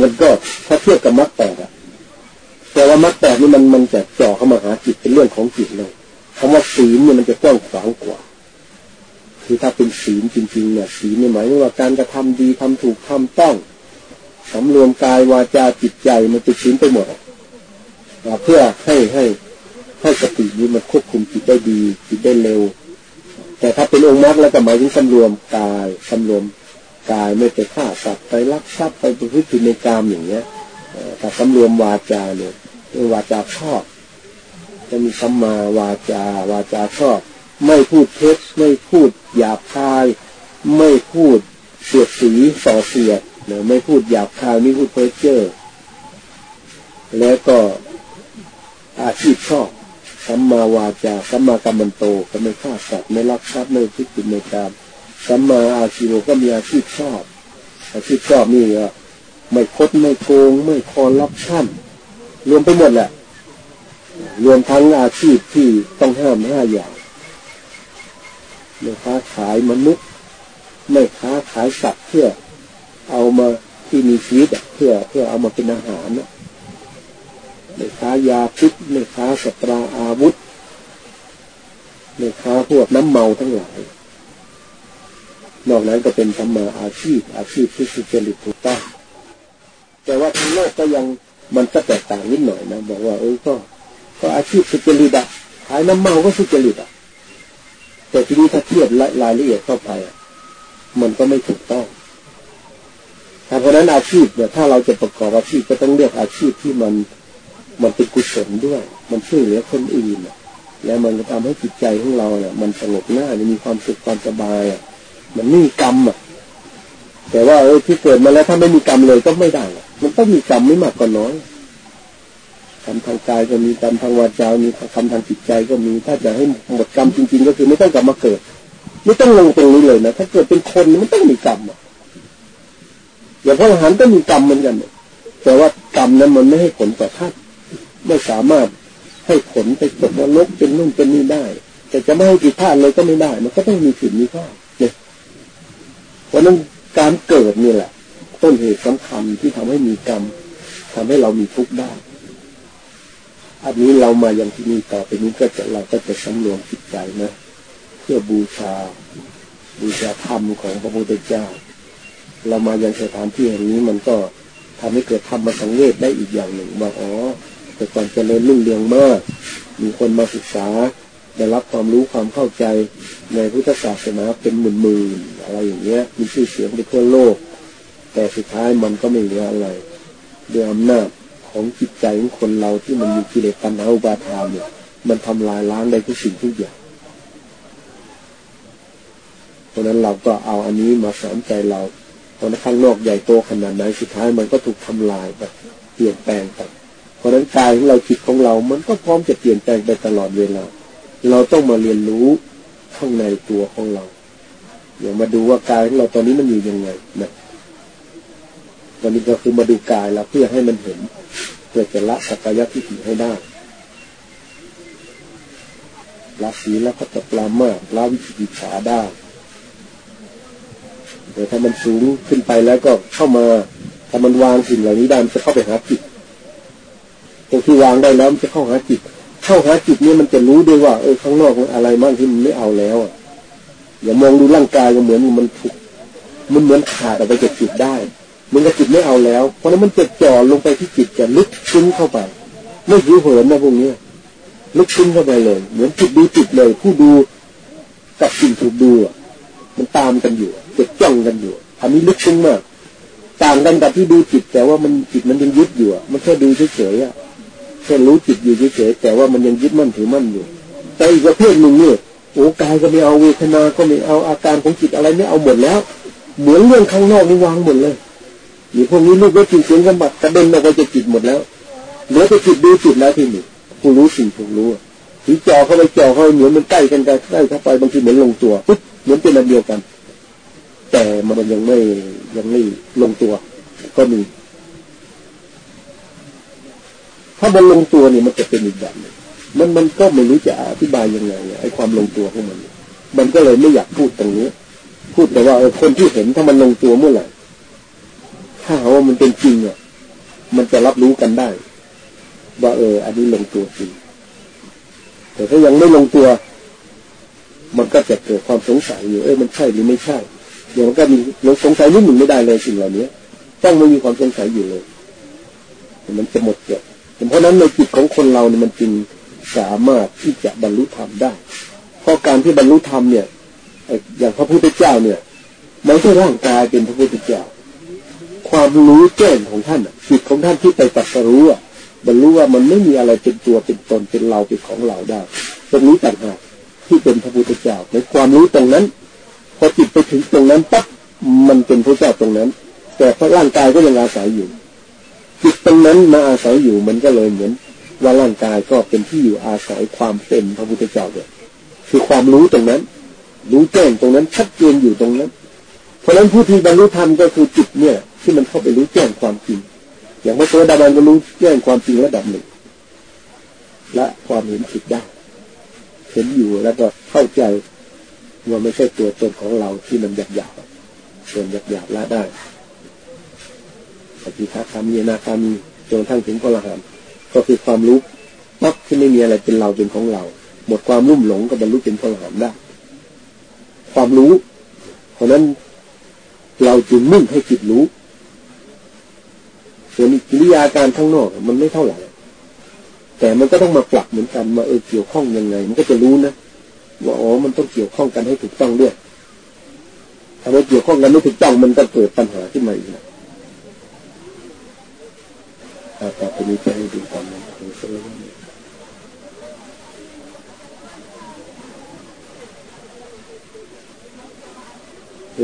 มันก็ถ้าเทียบกับมรรคแปดอะแต่ว่ามรรคแปดนี่มันมันจะจ่อเข้ามาหาจิตเป็นเรื่องของจิตเลยคำว่าศีลเนี่ยมันจะกว้างขวางกว่า คือถ้าเป็นศีลจริงๆเนี่ยศีลเนี่ยหมายถึงว่าการกระทำดีทำถูกทำต้องสำรวมกายวาจาจิตใจมันติดชิ้นไปหมดเพื่อให้ให้ ให้สตินี้มันควบคุมจิตได้ดีจิตได้เร็ว แต่ถ้าเป็นองค์มรรคแล้วก็หมายถึงสำรวมกายสำรวมกายไม่ไปฆ่าสัตว์ไปลักทรัพย์ไปประพฤติในกามอย่างเงี้ยแต่สำรวมวาจาเนี่ยวาจาชอบ จะมีสัมมาวาจาวาจาชอบ ไม่พูดเท็จไม่พูดหยาบคาย ไม่พูดเสียดสีส่อเสียดนะไม่พูดหยาบคายไม่พูดเพ้อเจ้อแล้วก็อาชีพชอบ สัมมาวาจาสัมมากรรมันโตก็ไม่ฆ่าสัตว์ไม่ลักทรัพย์ไม่พิจิตในการสัมมาอาชีโวก็มีอาชีพชอบ อาชีพชอบนี่ก็ไม่คดไม่โกง ไม่คอรับชั่น รวมไปหมดแหละ รวมทั้งอาชีพที่ต้องห้ามห้าอย่างไม่ค้าขายมนุษย์ ไม่ค้าขายสัตว์เพื่อเอามาที่มีชีวิตเพื่อเพื่อเอามาเป็นอาหารนะ ไม่ค้ายาพิษไม่ค้าสตราอาวุธไม่ค้าพวกน้ำเมาทั้งหลาย นอกนั้นก็เป็นธรรมาอาชีพ อาชีพที่สุจริตถูกต้องแต่ว่าทั้งโลกก็ยังมันก็แตกต่างนิดหน่อยนะบอกว่าเออก็ ก็อาชีพสุจริตอะขายน้ำเมาก็สุจริตอะแต่ทีนี้ถ้าเทียบรายละเอียดเข้าไปมันก็ไม่ถูกต้องเพราะนั้นอาชีพเนี่ยถ้าเราจะประกอบอาชีพก็ต้องเลือกอาชีพที่มัน มันเป็นกุศลด้วย มันช่วยเหลือคนอื่นแล้วมันจะทำให้จิตใจของเราเนี่ยมันสงบหน้ามีความสุขความสบายอะ มันไม่กรรมอะ แต่ว่าเออที่เกิดมาแล้วถ้าไม่มีกรรมเลยก็ไม่ได้ มันต้องมีกรรมไม่มากก็น้อยกรรมทางกายก็มีกรรมทางวาจา มีกรรมทางจิตใจก็มี ถ้าจะให้หมดกรรมจริง ๆ ก็คือไม่ต้องกลับมาเกิด ไม่ต้องลงตรงนี้เลยนะ ถ้าเกิดเป็นคนมันต้องมีกรรมอะอย่างพระอรหันต์ก็มีกรรมเหมือนกัน แต่ว่ากรรมนั้นมันไม่ให้ผลต่อท่าน ไม่สามารถให้ผลไปตกนรกเป็นนู่นเป็นนี่ได้ แต่จะไม่ให้ผิดพลาดเลยก็ไม่ได้ มันก็ต้องมีผิดมีพลาดเนี่ยเพราะนั้นการเกิดนี่แหละ ต้นเหตุสำคัญที่ทำให้มีกรรมทำให้เรามีทุกข์ได้อันนี้เรามาย่างที่นี่ต่อไปนี้ก็จะเราก็จะสำรวมจิตใจนะเพื่อบูชา บูชาธรรมของพระพุทธเจ้า เรามาย่างสถานที่แห่งนี้มันก็ทำให้เกิดธรรมสังเวชได้อีกอย่างหนึ่งว่าอ๋อ แต่ก่อนจเจริญรุ่งเรืองมาก มีคนมาศึกษา ได้รับความรู้ความเข้าใจในพุทธศาสนาเป็นหมื่นๆอะไรอย่างเงี้ย มีชื่อเสียงไปทั่วโลก แต่สุดท้ายมันก็ไม่เหลืออะไรด้วยอำนาจของจิตใจของคนเราที่มันมีกิเลสตัณหาอุปาทานเนี่ย มันทำลายล้างได้ทุกสิ่งทุกอย่างเพราะนั้นเราก็เอาอันนี้มาสอนใจเราตอนข้างนอกใหญ่โตขนาดไหนสุดท้ายมันก็ถูกทำลายไปเปลี่ยนแปลงไป ราะนั้นกายของเราจิตของเรา มันก็พร้อมจะเปลี่ยนแปลงไปตลอดเวลา เราต้องมาเรียนรู้ข้างในตัวของเราอย่ามาดูว่ากายของเราตอนนี้มันอยู่ยังไงนะตอนนี้ก็คือมาดูกายเราเพื่อให้มันเห็นเพื่อจะละสักยะทิฏฐิให้ได้ละศีลละพัตปรามาละวิจิตรฉาได้แต่ถ้ามันสูงขึ้นไปแล้วก็เข้ามาถ้ามันวางสิ่งเหล่านี้ได้มันจะเข้าไปหาจิต ตรงที่วางได้แล้วมันจะเข้าหาจิต เข้าหาจิตนี่มันจะรู้ด้วยว่าเออข้างนอกอะไรบ้างที่มันไม่เอาแล้วอะอย่ามองดูร่างกายก็เหมือนมันถูกมันเหมือนขาดออกไปจากจิตได้มันก็จิตไม่เอาแล้ว เพราะนั้นมันจะจ่อลงไปที่จิตจะลึกซึ้งเข้าไปไม่หิวเหินนะพวกนี้ลึกซึ้งเข้าไปเลย เหมือนจิตดูจิตเลย ผู้ดูกับสิ่งถูกดูมันตามกันอยู่จดจ้องกันอยู่อันนี้ลึกซึ้งมากต่างกันกับที่ดูจิตแต่ว่ามันจิตมันยังยึดอยู่มันแค่ดูเฉยๆ แค่รู้จิตอยู่เฉยๆแต่ว่ามันยังยึดมั่นถือมั่นอยู่แต่อีกประเภทหนึ่งเนี่ยโอ้กายก็ไม่เอาเวทนา ก็ไม่เอาอาการของจิตอะไรไม่เอาหมดแล้ว เหมือนเรื่องข้างนอกนี่วางหมดเลยอยู่พวกนี้ลูกก็จิตเสียงกำบัดกระเด็นออกไปจากจิตหมดแล้วเหลือแต่จิตดูจิตแล้วที่นี่ผู้รู้สิ่งถูกรู้ถือจ่อเข้าไปจ่อเข้าไปเหมือนมันใกล้กันใกล้เข้าไปบางทีเหมือนลงตัวปุ๊บเหมือนเป็นอันเดียวกัน แต่มันยังไม่ยังไม่ลงตัว ก็มี ถ้ามันลงตัวเนี่ยมันจะเป็นอีกแบบหนึ่งมันมันก็ไม่รู้จะอธิบายยังไงไอ้ความลงตัวของมัน มันก็เลยไม่อยากพูดตรงนี้ พูดแต่ว่าคนที่เห็นถ้ามันลงตัวเมื่อไหร่ถ้าว่ามันเป็นจริงอะมันจะรับรู้กันได้ ว่าเออ อันนี้ลงตัวจริงแต่ถ้ายังไม่ลงตัว มันก็จะเกิดความสงสัยอยู่เออมันใช่หรือไม่ใช่เดี๋ยวมันก็มีเราสงสัยนิดหนึ่งไม่ได้เลยสิ่งเหล่านี้ต้องไม่มีความสงสัยอยู่เลยมันจะหมดเกิด เพราะนั้นในจิตของคนเราเนี่ยมันจึงสามารถที่จะบรรลุธรรมได้ เพราะการที่บรรลุธรรมเนี่ยอย่างพระพุทธเจ้าเนี่ยไม่ใช่ร่างกายเป็นพระพุทธเจ้า ความรู้แจ้งของท่านจิตของท่านที่ไปตัดสรู้บรรลุว่ามันไม่มีอะไรเป็นตัวเป็นตนเป็นเราเป็นของเราได้ตรงนี้ต่างหากที่เป็นพระพุทธเจ้าในความรู้ตรงนั้น พอจิตไปถึงตรงนั้นปั๊บมันเป็นพระเจ้าตรงนั้น แต่พระร่างกายก็ยังอาศัยอยู่ จิตตรงนั้นมาอาศัยอยู่มันก็เลยเหมือน ว่าร่างกายก็เป็นที่อยู่อาศัยความเป็นพระพุทธเจ้าเลยคือความรู้ตรงนั้น รู้แจ้งตรงนั้นชัดเจนอยู่ตรงนั้น เพราะฉะนั้นผู้ที่บรรลุธรรมก็คือจิตเนี่ย ที่มันเข้าไปรู้แจ้งความจริง อย่างพระโสดาบันก็รู้แจ้งความจริงระดับหนึ่งและความเห็นผิดได้เห็นอยู่แล้วก็เข้าใจว่าไม่ใช่ตัวตนของเราที่มันหยาบหยาบส่วนหยาบหยาบละได้ ปฏิฆาคามีนาคามีจนทั้งถึงพระรหันก็คือความรู้ปั๊บที่ไม่มีอะไรเป็นเราเป็นของเรา หมดความรุ่มหลงก็บรรลุเป็นพระรหันได้ ความรู้ เพราะนั้นเราจึงมุ่งให้จิตรู้ส่วนกิริยาการข้างนอกมันไม่เท่าไหร่ แต่มันก็ต้องมาปรับเหมือนกันมาเออเกี่ยวข้องยังไง มันก็จะรู้นะว่าอ๋อมันต้องเกี่ยวข้องกันให้ถูกต้องด้วยถ้าไม่เกี่ยวข้องกันไม่ถูกต้องมันก็เกิดปัญหาขึ้นมาอีกนะ อไปนี้จะให้ดูตามนั้นของเซอร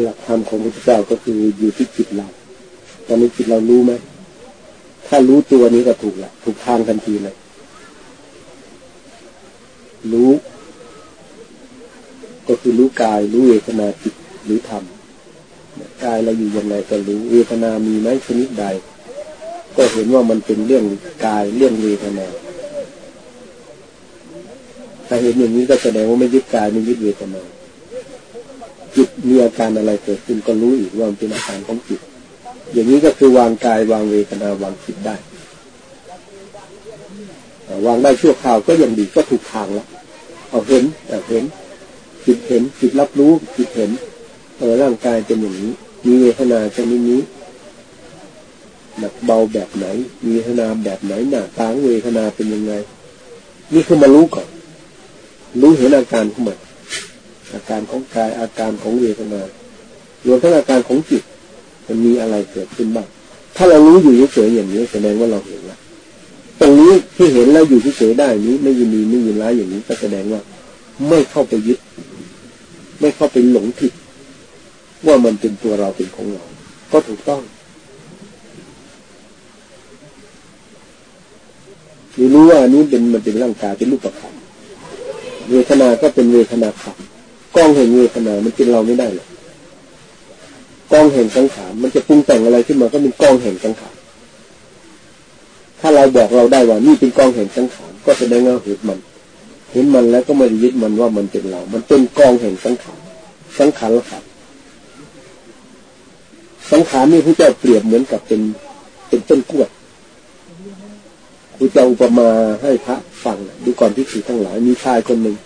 ์หลักธรรมของพระเจ้าก็คืออยู่ที่จิตเรา ตอนนี้จิตเรารู้ไหม ถ้ารู้ตัวนี้ก็ถูกละถูกทางทันทีเลย รู้ ก็คือรู้กาย รู้เวทนาจิตหรือธรรม กายเราอยู่ยังไงก็รู้ เวทนามีไหมชนิดใด ก็เห็นว่ามันเป็นเรื่องกายเรื่องเวทนาถ้าเห็นอย่างนี้ก็แสดงว่าไม่ยึดกายไม่ยึดเวทนาจิตมีอาการอะไรเกิดขึ้นก็รู้อีกว่ามันเป็นอาการของจิต อย่างนี้ก็คือวางกายวางเวทนาวางจิตได้วางได้ชั่วคราวก็ยังดีก็ถูกทางแล้วเอาเห็นเห็นจิตเห็นจิตรับรู้จิตเห็นเออร่างกายเป็นอย่างนี้ มีเวทนาชนิดนี้ หนักเบาแบบไหน มีเวทนาแบบไหนหนาตางเวทนาเป็นยังไง นี่คือมารู้ก่อน รู้เห็นอาการของมันอาการของกายอาการของเวทนารวมทั้งอาการของจิต มันมีอะไรเกิดขึ้นบ้างถ้าเรารู้อยู่เฉยๆอย่างนี้แสดงว่าเราเห็นแล้วตรงนี้ที่เห็นแล้วอยู่เฉยๆได้นี้ ไม่ยินดีไม่ยินร้ายอย่างนี้ก็แสดงว่า ไม่เข้าไปยึด ไม่เข้าไปหลงผิด ว่ามันเป็นตัวเราเป็นของเรา ก็ถูกต้อง รู้ว่านี้เป็นมันเป็นร่างกายเป็นรูปประคับเวทนา ก็เป็นเวทนาขับกล้องเห็นเวทนา มันเป็นเราไม่ได้หรอกกล้องเห็นสังขารมันจะปรุงแต่งอะไรขึ้นมาก็เป็นกล้องเห็นสังขารถ้าเราบอกเราได้ว่านี่เป็นกล้องเห็นสังขารก็แสดงว่าเห็นมัน เห็นมันแล้วก็ไม่ยึดมันว่ามันเป็นเรา มันเป็นกล้องเห็นสังขารสังขารละครับสังขารนี่พระเจ้าเปรียบเหมือนกับเป็นเป็นต้นกล้วย พระเจ้าอุปมาให้พระฟังดูก่อนที่ถือทั้งหลายมีชายคนหนึ่ง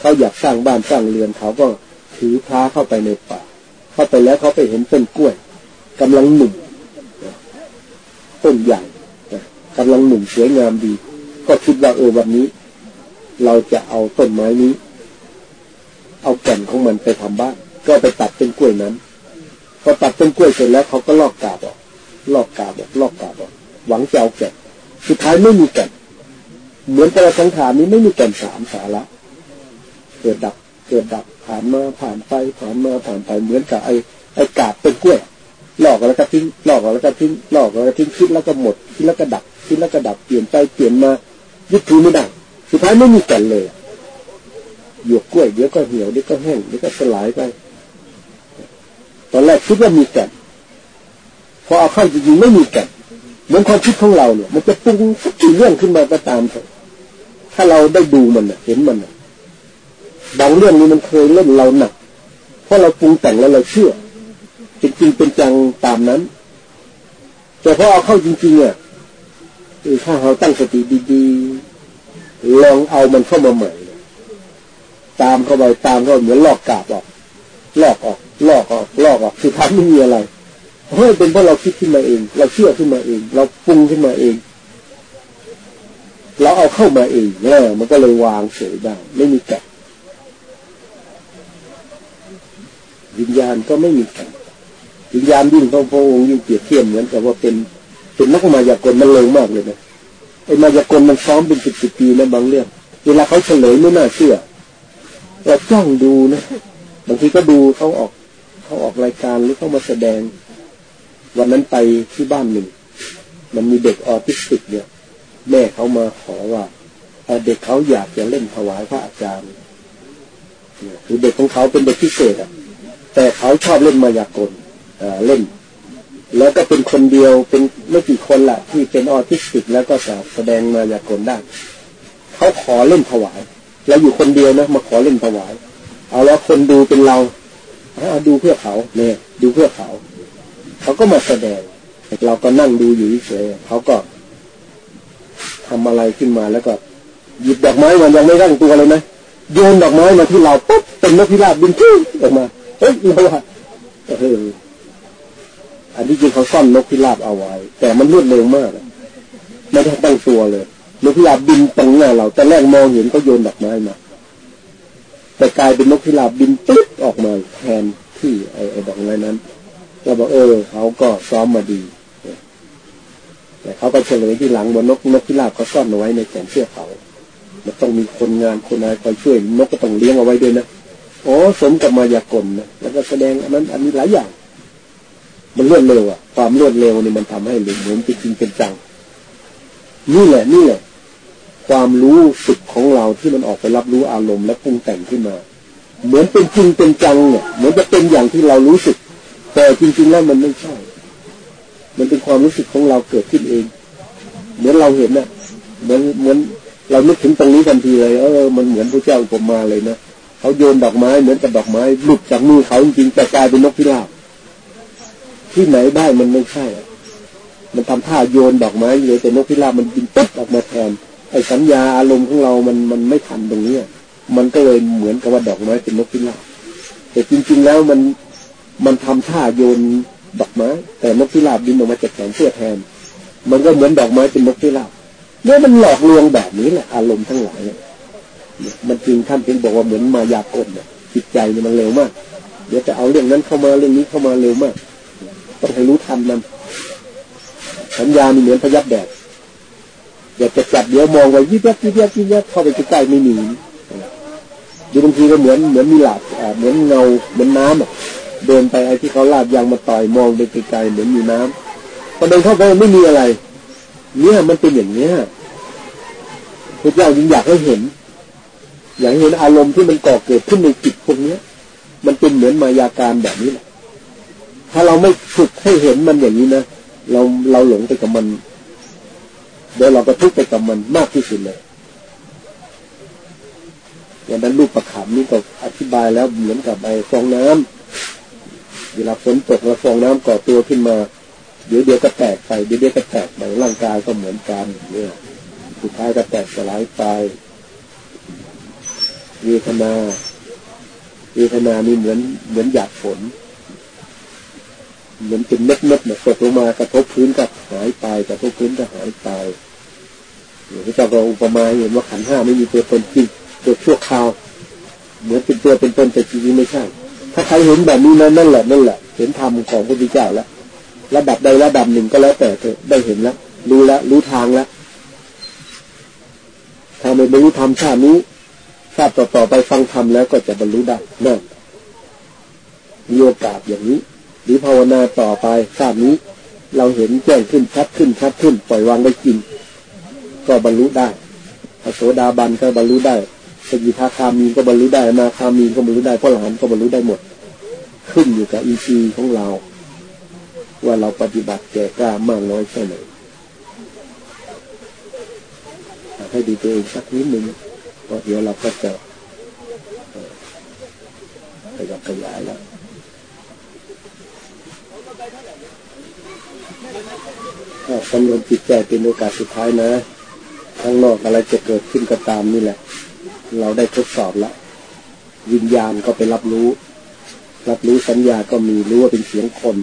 เขาอยากสร้างบ้านสร้างเรือนเขาก็ถือพระเข้าไปในป่า เข้าไปแล้วเขาไปเห็นต้นกล้วยกำลังหนุ่มต้นใหญ่กำลังหนุ่มสวยงามดี ก็คิดว่าเออวันนี้ เราจะเอาต้นไม้นี้ เอาแก่นของมันไปทำบ้าน ก็ไปตัดต้นกล้วยนั้นพอตัดต้นกล้วยเสร็จแล้วเขาก็ลอกกาบออกลอกกาบออกลอกกาบออกหวังจะเอาแก่น สุดท้ายไม่มีแก่นเหมือนกระสังขารนี้ไม่มีแก่นสามสาระเกิดดับเกิดดับผ่านมาผ่านไปผ่านมาผ่านไปเหมือนกับไอ้ไอ้กาบเป็นกล้วยหลอกแล้วก็ทิ้งหลอกแล้วก็ทิ้งหลอกแล้วก็ทิ้งคิดแล้วก็หมดคิดแล้วก็ดับคิดแล้วก็ดับเปลี่ยนไปเปลี่ยนมายึดถือไม่ได้สุดท้ายไม่มีแก่นเลยหยวกกล้วยเดี๋ยวก็เหี่ยวเดี๋ยวก็แห้งเดี๋ยวก็สลายไป ตอนแรกคิดว่ามีแก่นพอเอาเข้าจริงๆไม่มีแก่น เหมือนความคิดของเราเนี่ย มันจะปรุงสักกี่เรื่องขึ้นมาก็ตามเถอะถ้าเราได้ดูมันเห็นมันบางเรื่องนี้มันเคยเล่นเราหนักเพราะเราปรุงแต่งแล้วเราเชื่อจริงๆเป็นจังตามนั้น แต่พอเอาเข้าจริงๆอะถ้าเราตั้งสติดีๆลองเอามันเข้ามาใหม่ตามเข้าไปตามเข้าเหมือนลอกกาบออกลอกออกลอกออกลอกออกคือทำไม่มีอะไร เฮ้ยเป็นเพราะเราคิดขึ้นมาเอง เราเชื่อขึ้นมาเอง เราปรุงขึ้นมาเอง เราเอาเข้ามาเองแล้วมันก็เลยวางเฉยได้ไม่มีแก่วิญญาณก็ไม่มีแก่วิญญาณยิ่งพระพระองค์ยิ่งเปรียบเทียบเหมือนกับว่าเป็นเป็นนักมายากลมันเร็วมากเลยนะไอ้มายากลมันซ้อมเป็นสิบสิบปีนะบางเรื่องเวลาเขาเฉลยไม่น่าเชื่อเราจ้องดูนะบางทีก็ดูเขาออกเขาออกรายการหรือเขามาแสดง วันนั้นไปที่บ้านหนึ่ง มันมีเด็กออทิสติกเนี่ย แม่เขามาขอว่าเด็กเขาอยากจะเล่นถวายพระอาจารย์คือเด็กของเขาเป็นเด็กพิเศษอะ แต่เขาชอบเล่นมายากลเล่น แล้วก็เป็นคนเดียวเป็นไม่กี่คนละที่เป็นออทิสติกแล้วก็จะแสดงมายากลได้เขาขอเล่นถวาย แล้วอยู่คนเดียวนะมาขอเล่นถวาย เอาแล้วคนดูเป็นเราเอาดูเพื่อเขาเนี่ย ดูเพื่อเขา เขาก็มาแสดง เราก็นั่งดูอยู่เฉยเขาก็ทำอะไรขึ้นมาแล้วก็ หยิบดอกไม้มันยังไม่ร่างตัวเลยนะโยนดอกไม้มาที่เราปุ๊บเป็นนกพิราบบินขึ้นออกมาเฮ้ยเราว่าเอออันนี้จริงเขาซ่อนนกพิราบเอาไว้ แต่มันรวดเร็วมากไม่ได้ตั้งตัวเลยนกพิราบบินตรงหน้าเราแต่แรกมองเห็นเขาโยนดอกไม้มาแต่กลายเป็นนกพิราบบินปึ๊บออกมาแทนที่ไอ้ดอกไม้นั้น ก็บอกเออเขาก็ซ้อมมาดีแต่เขาก็เฉลยที่หลังว่านกนกพิราบเขาซ่อนเอาไว้ในแขนเสื้อเขามันต้องมีคนงานคนอะไรคอยช่วย นกก็ต้องเลี้ยงเอาไว้ด้วยนะโอ้สมกับมายากลนะแล้วก็แสดงอันนั้น อันนี้หลายอย่าง มันรวดเร็วอะ ความรวดเร็วนี่มันทำให้เหมือนจริงเป็นจังนี่แหละนี่แหละความรู้สึกของเราที่มันออกไปรับรู้อารมณ์และปรุงแต่งขึ้นมา เหมือนเป็นจริงเป็นจังเนี่ยเหมือนจะเป็นอย่างที่เรารู้สึก แต่จริง ๆ แล้วมันไม่ใช่ มันเป็นความรู้สึกของเราเกิดขึ้นเอง เหมือนเราเห็นนะ่ะเหมือนเหมือนเรานึกถึงตรงนี้ทันทีเลย เออ มันเหมือนพระเจ้าอุปมาเลยนะเขาโยนดอกไม้เหมือนกับดอกไม้หลุดจากมือเขาจริงๆแต่กลายเป็นนกพิราบที่ไหนได้มันไม่ใช่ มันทำท่าโยนดอกไม้เลยแต่นกพิราบมันบินปุ๊บออกมาแทน ไอ้สัญญาอารมณ์ของเรา มันมันไม่ทันตรงนี้มันก็เลยเหมือนกับว่าดอกไม้เป็นนกพิราบแต่จริง ๆ แล้วมัน มันทำท่าโยนดอกไม้แต่นกพิราบบินออกมาจากแขนเสื้อแทน มันก็เหมือนดอกไม้เป็นนกพิราบเนี่ยมันหลอกลวงแบบนี้แหละอารมณ์ทั้งหลายเนี่ยมันจริงท่านจึงบอกว่าเหมือนมายากลเนี่ยจิตใจเนี่ยมันเร็วมาก เดี๋ยวจะเอาเรื่องนั้นเข้ามาเรื่องนี้เข้ามาเร็วมากต้องให้รู้ทันมันสัญญามีเหมือนพยับแดดอยากจะจับเดี๋ยวมองไปยิบยับยิบยับยิบยับเข้าไปใกล้ไม่หนีดูบางทีก็เหมือนเหมือนมีหลาดเหมือนเงาเหมือนน้ำอะ เดินไปไอ้ที่เขาลาดยางมาต่อยมองไปไกลๆเหมือนมีน้ำพอเดินเข้าไปไม่มีอะไร เนี่ยมันเป็นอย่างเนี้ยพระเจ้ายิ่งอยากให้เห็น อยากเห็นอารมณ์ที่มันก่อเกิดขึ้นในจิตพวกเนี้ย มันเป็นเหมือนมายาการแบบนี้แหละถ้าเราไม่ฝึกให้เห็นมันอย่างนี้นะเราเราหลงไปกับมันเดี๋ยวเราก็ทุกข์ไปกับมันมากที่สุดเลยอย่างนั้นรูปประคำนี่ก็อธิบายแล้วเหมือนกับไอ้ฟองน้ำ เวลาฝนตกแล้วฟองน้ำก่อตัวขึ้นมา เดี๋ยวเดี๋ยวก็แตกไปเดี๋ยวเดี๋ยวก็แตกไปร่างกายก็เหมือนกันเนี่ยสุดท้ายก็แตกสลายไปเวทนาเวทนานี่เหมือนเหมือนหยาดฝน เหมือนเป็นเม็ดเม็ดเนี่ยตกลงมากระทบพื้นก็หายไปกระทบพื้นก็หายไปพระเจ้าก็อุปมาเห็นว่าขันห้าไม่มีตัวตนจริงตัวชั่วคราว เหมือนเป็นตัวเป็นตนแต่จริงไม่ใช่ ถ้าใครเห็นแบบนี้นั้นนั่นแหละนั่นแหละ เห็นธรรมของพระพุทธเจ้าแล้วระดับใดระดับหนึ่งก็แล้วแต่เธอได้เห็นแล้วรู้แล้วรู้ทางแล้วถ้าไม่บรรลุธรรมชาตินี้ชาติต่อๆไปฟังธรรมแล้วก็จะบรรลุได้นั่นมีโอกาสอย่างนี้ หรือภาวนาต่อไปชาตินี้ เราเห็นแจ้งขึ้นชัดขึ้นชัดขึ้น ปล่อยวางได้จริง ก็บรรลุได้พระโสดาบันก็บรรลุได้ สกิทาคามีก็บรรลุได้นาคามีก็บรรลุได้พระหลานก็บรรลุได้หมด ขึ้นอยู่กับอินทรีย์ของเรา ว่าเราปฏิบัติแก่กล้ามากน้อยแค่ไหนให้ดูตัวเองสักนิดหนึ่งก็เดี๋ยวเราก็จะขยับขยายแล้วกำลังจิตใจเป็นโอกาสสุดท้ายนะ ข้างนอกอะไรจะเกิดขึ้นก็ตามนี่แหละ เราได้ทดสอบแล้ววิญญาณก็ไปรับรู้ รับรู้สัญญาก็มีรู้ว่าเป็นเสียงคน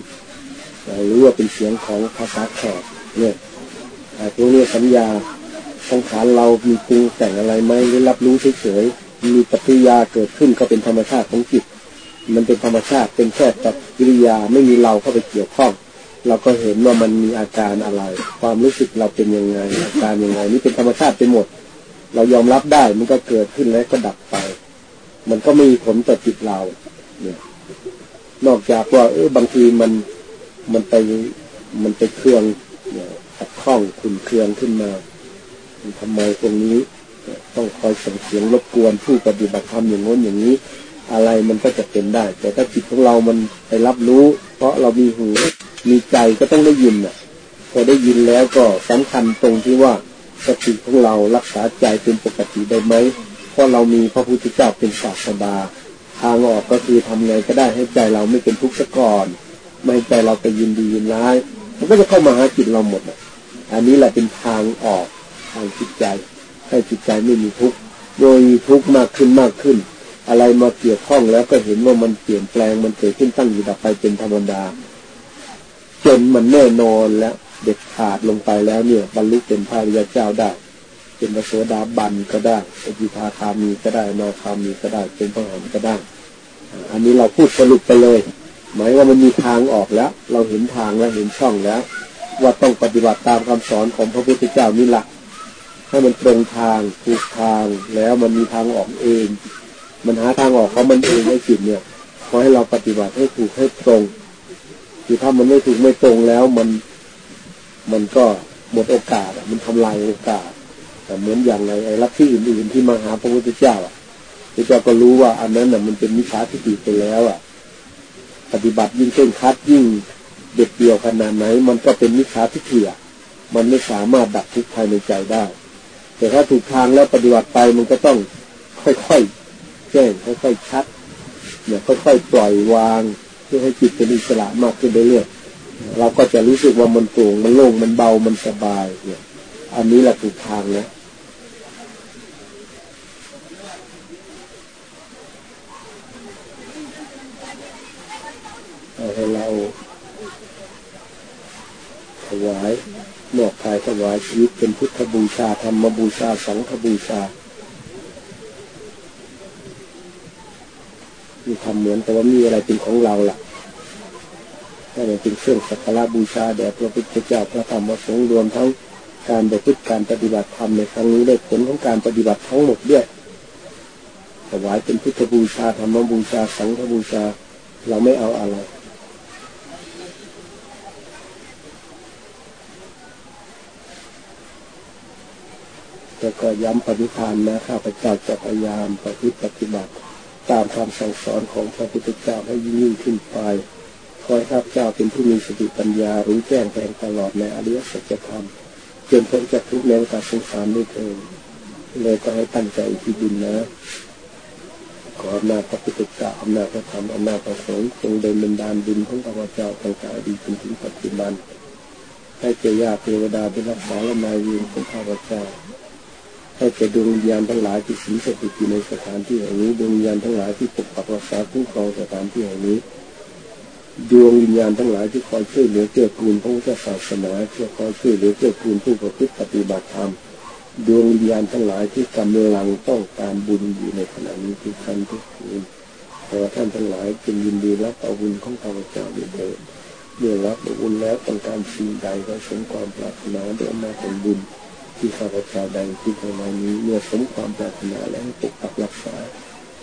รู้ว่าเป็นเสียงของภาษาแขกเนี่ยพวกนี้สัญญาสังขารเรามีปรุงแต่งอะไรไหมหรือรับรู้เฉยๆมีปฏิยาเกิดขึ้นก็เป็นธรรมชาติของจิต มันเป็นธรรมชาติเป็นแค่ปฏิริยาไม่มีเราเข้าไปเกี่ยวข้อง เราก็เห็นว่ามันมีอาการอะไร ความรู้สึกเราเป็นยังไงอาการยังไงนี่เป็นธรรมชาติไปหมด เรายอมรับได้มันก็เกิดขึ้นแล้วก็ดับไป มันก็ไม่มีผลต่อจิตเรา เนี่ย นอกจากว่าเออบางทีมันมันไปมันไปเครื่องเนี่ยขัดข้องขุนเครื่องขึ้นมาทำไมตรงนี้ ต้องคอยส่งเสียงรบกวนผู้ปฏิบัติธรรมอย่างง้นอย่างนี้ อะไรมันก็จะเป็นได้ แต่ถ้าจิตของเรามันไปรับรู้ เพราะเรามีหูมีใจก็ต้องได้ยินอะ พอได้ยินแล้วก็สำคัญตรงที่ว่า สติของเรารักษาใจเป็นปกติได้ไหมเพราะเรามีพระพุทธเจ้าเป็นศาสดาทางออกก็คือทำไงก็ได้ให้ใจเราไม่เป็นทุกข์ซะก่อน ไม่ให้ใจเราไปยินดียินร้าย มันก็จะเข้ามาหาจิตเราหมดอะอันนี้แหละเป็นทางออกทางจิตใจให้จิตใจไม่มีทุกข์โดยทุกข์มากขึ้นมากขึ้น อะไรมาเกี่ยวข้องแล้วก็เห็นว่ามันเปลี่ยนแปลงมันเกิดขึ้นตั้งอยู่ดับไปเป็นธรรมดาจนมันแน่นอนแล้ว เด็ดขาดลงไปแล้วเนี่ยบรรลุเป็นพระริยเจ้าได้ เป็นพระโสดาบันก็ได้อจิทาคามีก็ได้นาคามีก็ได้เป็นพระหันก็ได้ อันนี้เราพูดสรุปไปเลย หมายว่ามันมีทางออกแล้ว เราเห็นทางแล้วเห็นช่องแล้ว ว่าต้องปฏิบัติตามคำสอนของพระพุทธเจ้านี่แหละให้มันตรงทางถูกทางแล้วมันมีทางออกเอง มันหาทางออกเขามันเองให้จิตเนี่ยขอให้เราปฏิบัติให้ถูกให้ตรงคือถ้ามันไม่ถูกไม่ตรงแล้วมัน มันก็หมดโอกาสมันทำลายโอกาสแต่เหมือนอย่างไรไอ้ลัทธิอื่นๆที่มาหาพระพุทธเจ้าอะพระเจ้าก็รู้ว่าอันนั้นน่ะมันเป็นมิจฉาทิฏฐิไปแล้วอะ ปฏิบัติยิ่งเคร่งคัดยิ่งเด็ดเดี่ยวขนาดไหน มันก็เป็นมิจฉาทิฏฐิอะมันไม่สามารถดับทุกข์ภายในใจได้ แต่ถ้าถูกทางแล้วปฏิบัติไปมันก็ต้องค่อยๆแจ้งค่อยๆชัดเนี่ยค่อยๆปล่อยวาง เพื่อให้จิตเป็นอิสระมากขึ้นเรื่อย เราก็จะรู้สึกว่ามันโปร่งมันโล่งมันเบามันสบายเนี่ย อันนี้แหละถูกทางนะให้เราถวายมอบกายถวายชีวิตเป็นพุทธบูชาธรรมบูชาสังฆบูชามีทำเหมือนแต่ว่ามีอะไรเป็นของเราล่ะ ถ้ามันเป็นเครื่องสักการะบูชาแด่พระพุทธเจ้าพระธรรมพระสงฆ์รวมทั้งการประพฤติการปฏิบัติธรรมในครั้งนี้ได้ผลของการปฏิบัติทั้งหมดด้วยถวายเป็นพุทธบูชาธรรมบูชาสังฆบูชาเราไม่เอาอะไรแต่ก็ย้ำปฏิทานนะข้าพเจ้าจะพยายามประพฤติปฏิบัติ ตามคำสั่งสอนของพระพุทธเจ้าให้ยิ่งขึ้นไป คอยข้าพเจ้าเป็นผู้มีสติปัญญารู้แจ้งแทงตลอดในอริยสัจธรรมจนพ้นจากทุกแนวการสงสารด้วยเถิดเลยก็ให้ตั้งใจที่ดินนะ ขออำนาจพระพุทธเจ้าอำนาจพระธรรมอำนาจพระสงฆ์จงเดินบันดาลบุญของข้าพเจ้าตั้งแต่อดีตจนถึงปัจจุบัน ให้เจ้าญาเทวดาเป็นรักษาและนายยืนของข้าพเจ้า ให้แก่ดวงวิญญาณทั้งหลายที่สิงสถิตอยู่ในสถานที่แห่งนี้ดวงวิญญาณทั้งหลายที่ปกปักรักษาคุ้มครองสถานที่แห่งนี้ ดวงวิญญาณทั้งหลายที่คอยช่วยเหลือเกื้อกูลพระพุทธศาสนาเพื่อคอยช่วยเหลือเกื้อกูลผู้ประพฤติปฏิบัติธรรมดวงวิญญาณทั้งหลายที่กำลังต้องการบุญอยู่ในขณะนี้ทุกท่านทุกคืนขอท่านทั้งหลายจงยินดีรับเอาบุญของข้าพเจ้าด้วยเถิดเมื่อรับบุญแล้วต้องการสิ่งใดก็สมความปรารถนาด้วยอำนาจของบุญที่ข้าพเจ้าใดที่ภายในนี้เมื่อสมความปรารถนาแล้วปกปักรักษา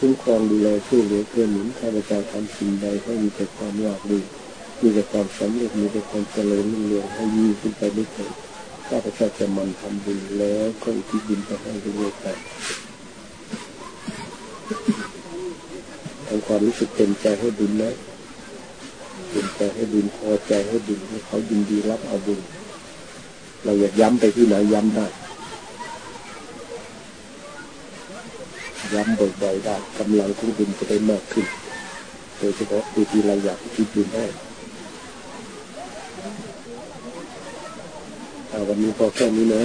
คุ้มครองดูแลช่วยเหลือเพื่อนหนุนข้าพเจ้าทำสิ่งใดให้มีแต่ความราบรื่นมีแต่ความสำเร็จมีแต่ความเจริญรุ่งเรืองให้ยิ่งขึ้นไปด้วยเถิดข้าพเจ้าจะมันทำบุญแล้วก็อุทิศบุญไปให้ด้วยไปทำความรู้สึกเต็มใจให้บุญนะเต็มใจให้บุญพอใจให้บุญให้เขายินดีรับเอาบุญ เราอยากย้ำไปที่ไหนย้ำได้ ย้ำบ่อยๆได้กำลังของบุญจะได้มากขึ้น โดยเฉพาะที่เราอยากคิดบุญได้วันนี้พอแค่นี้นะ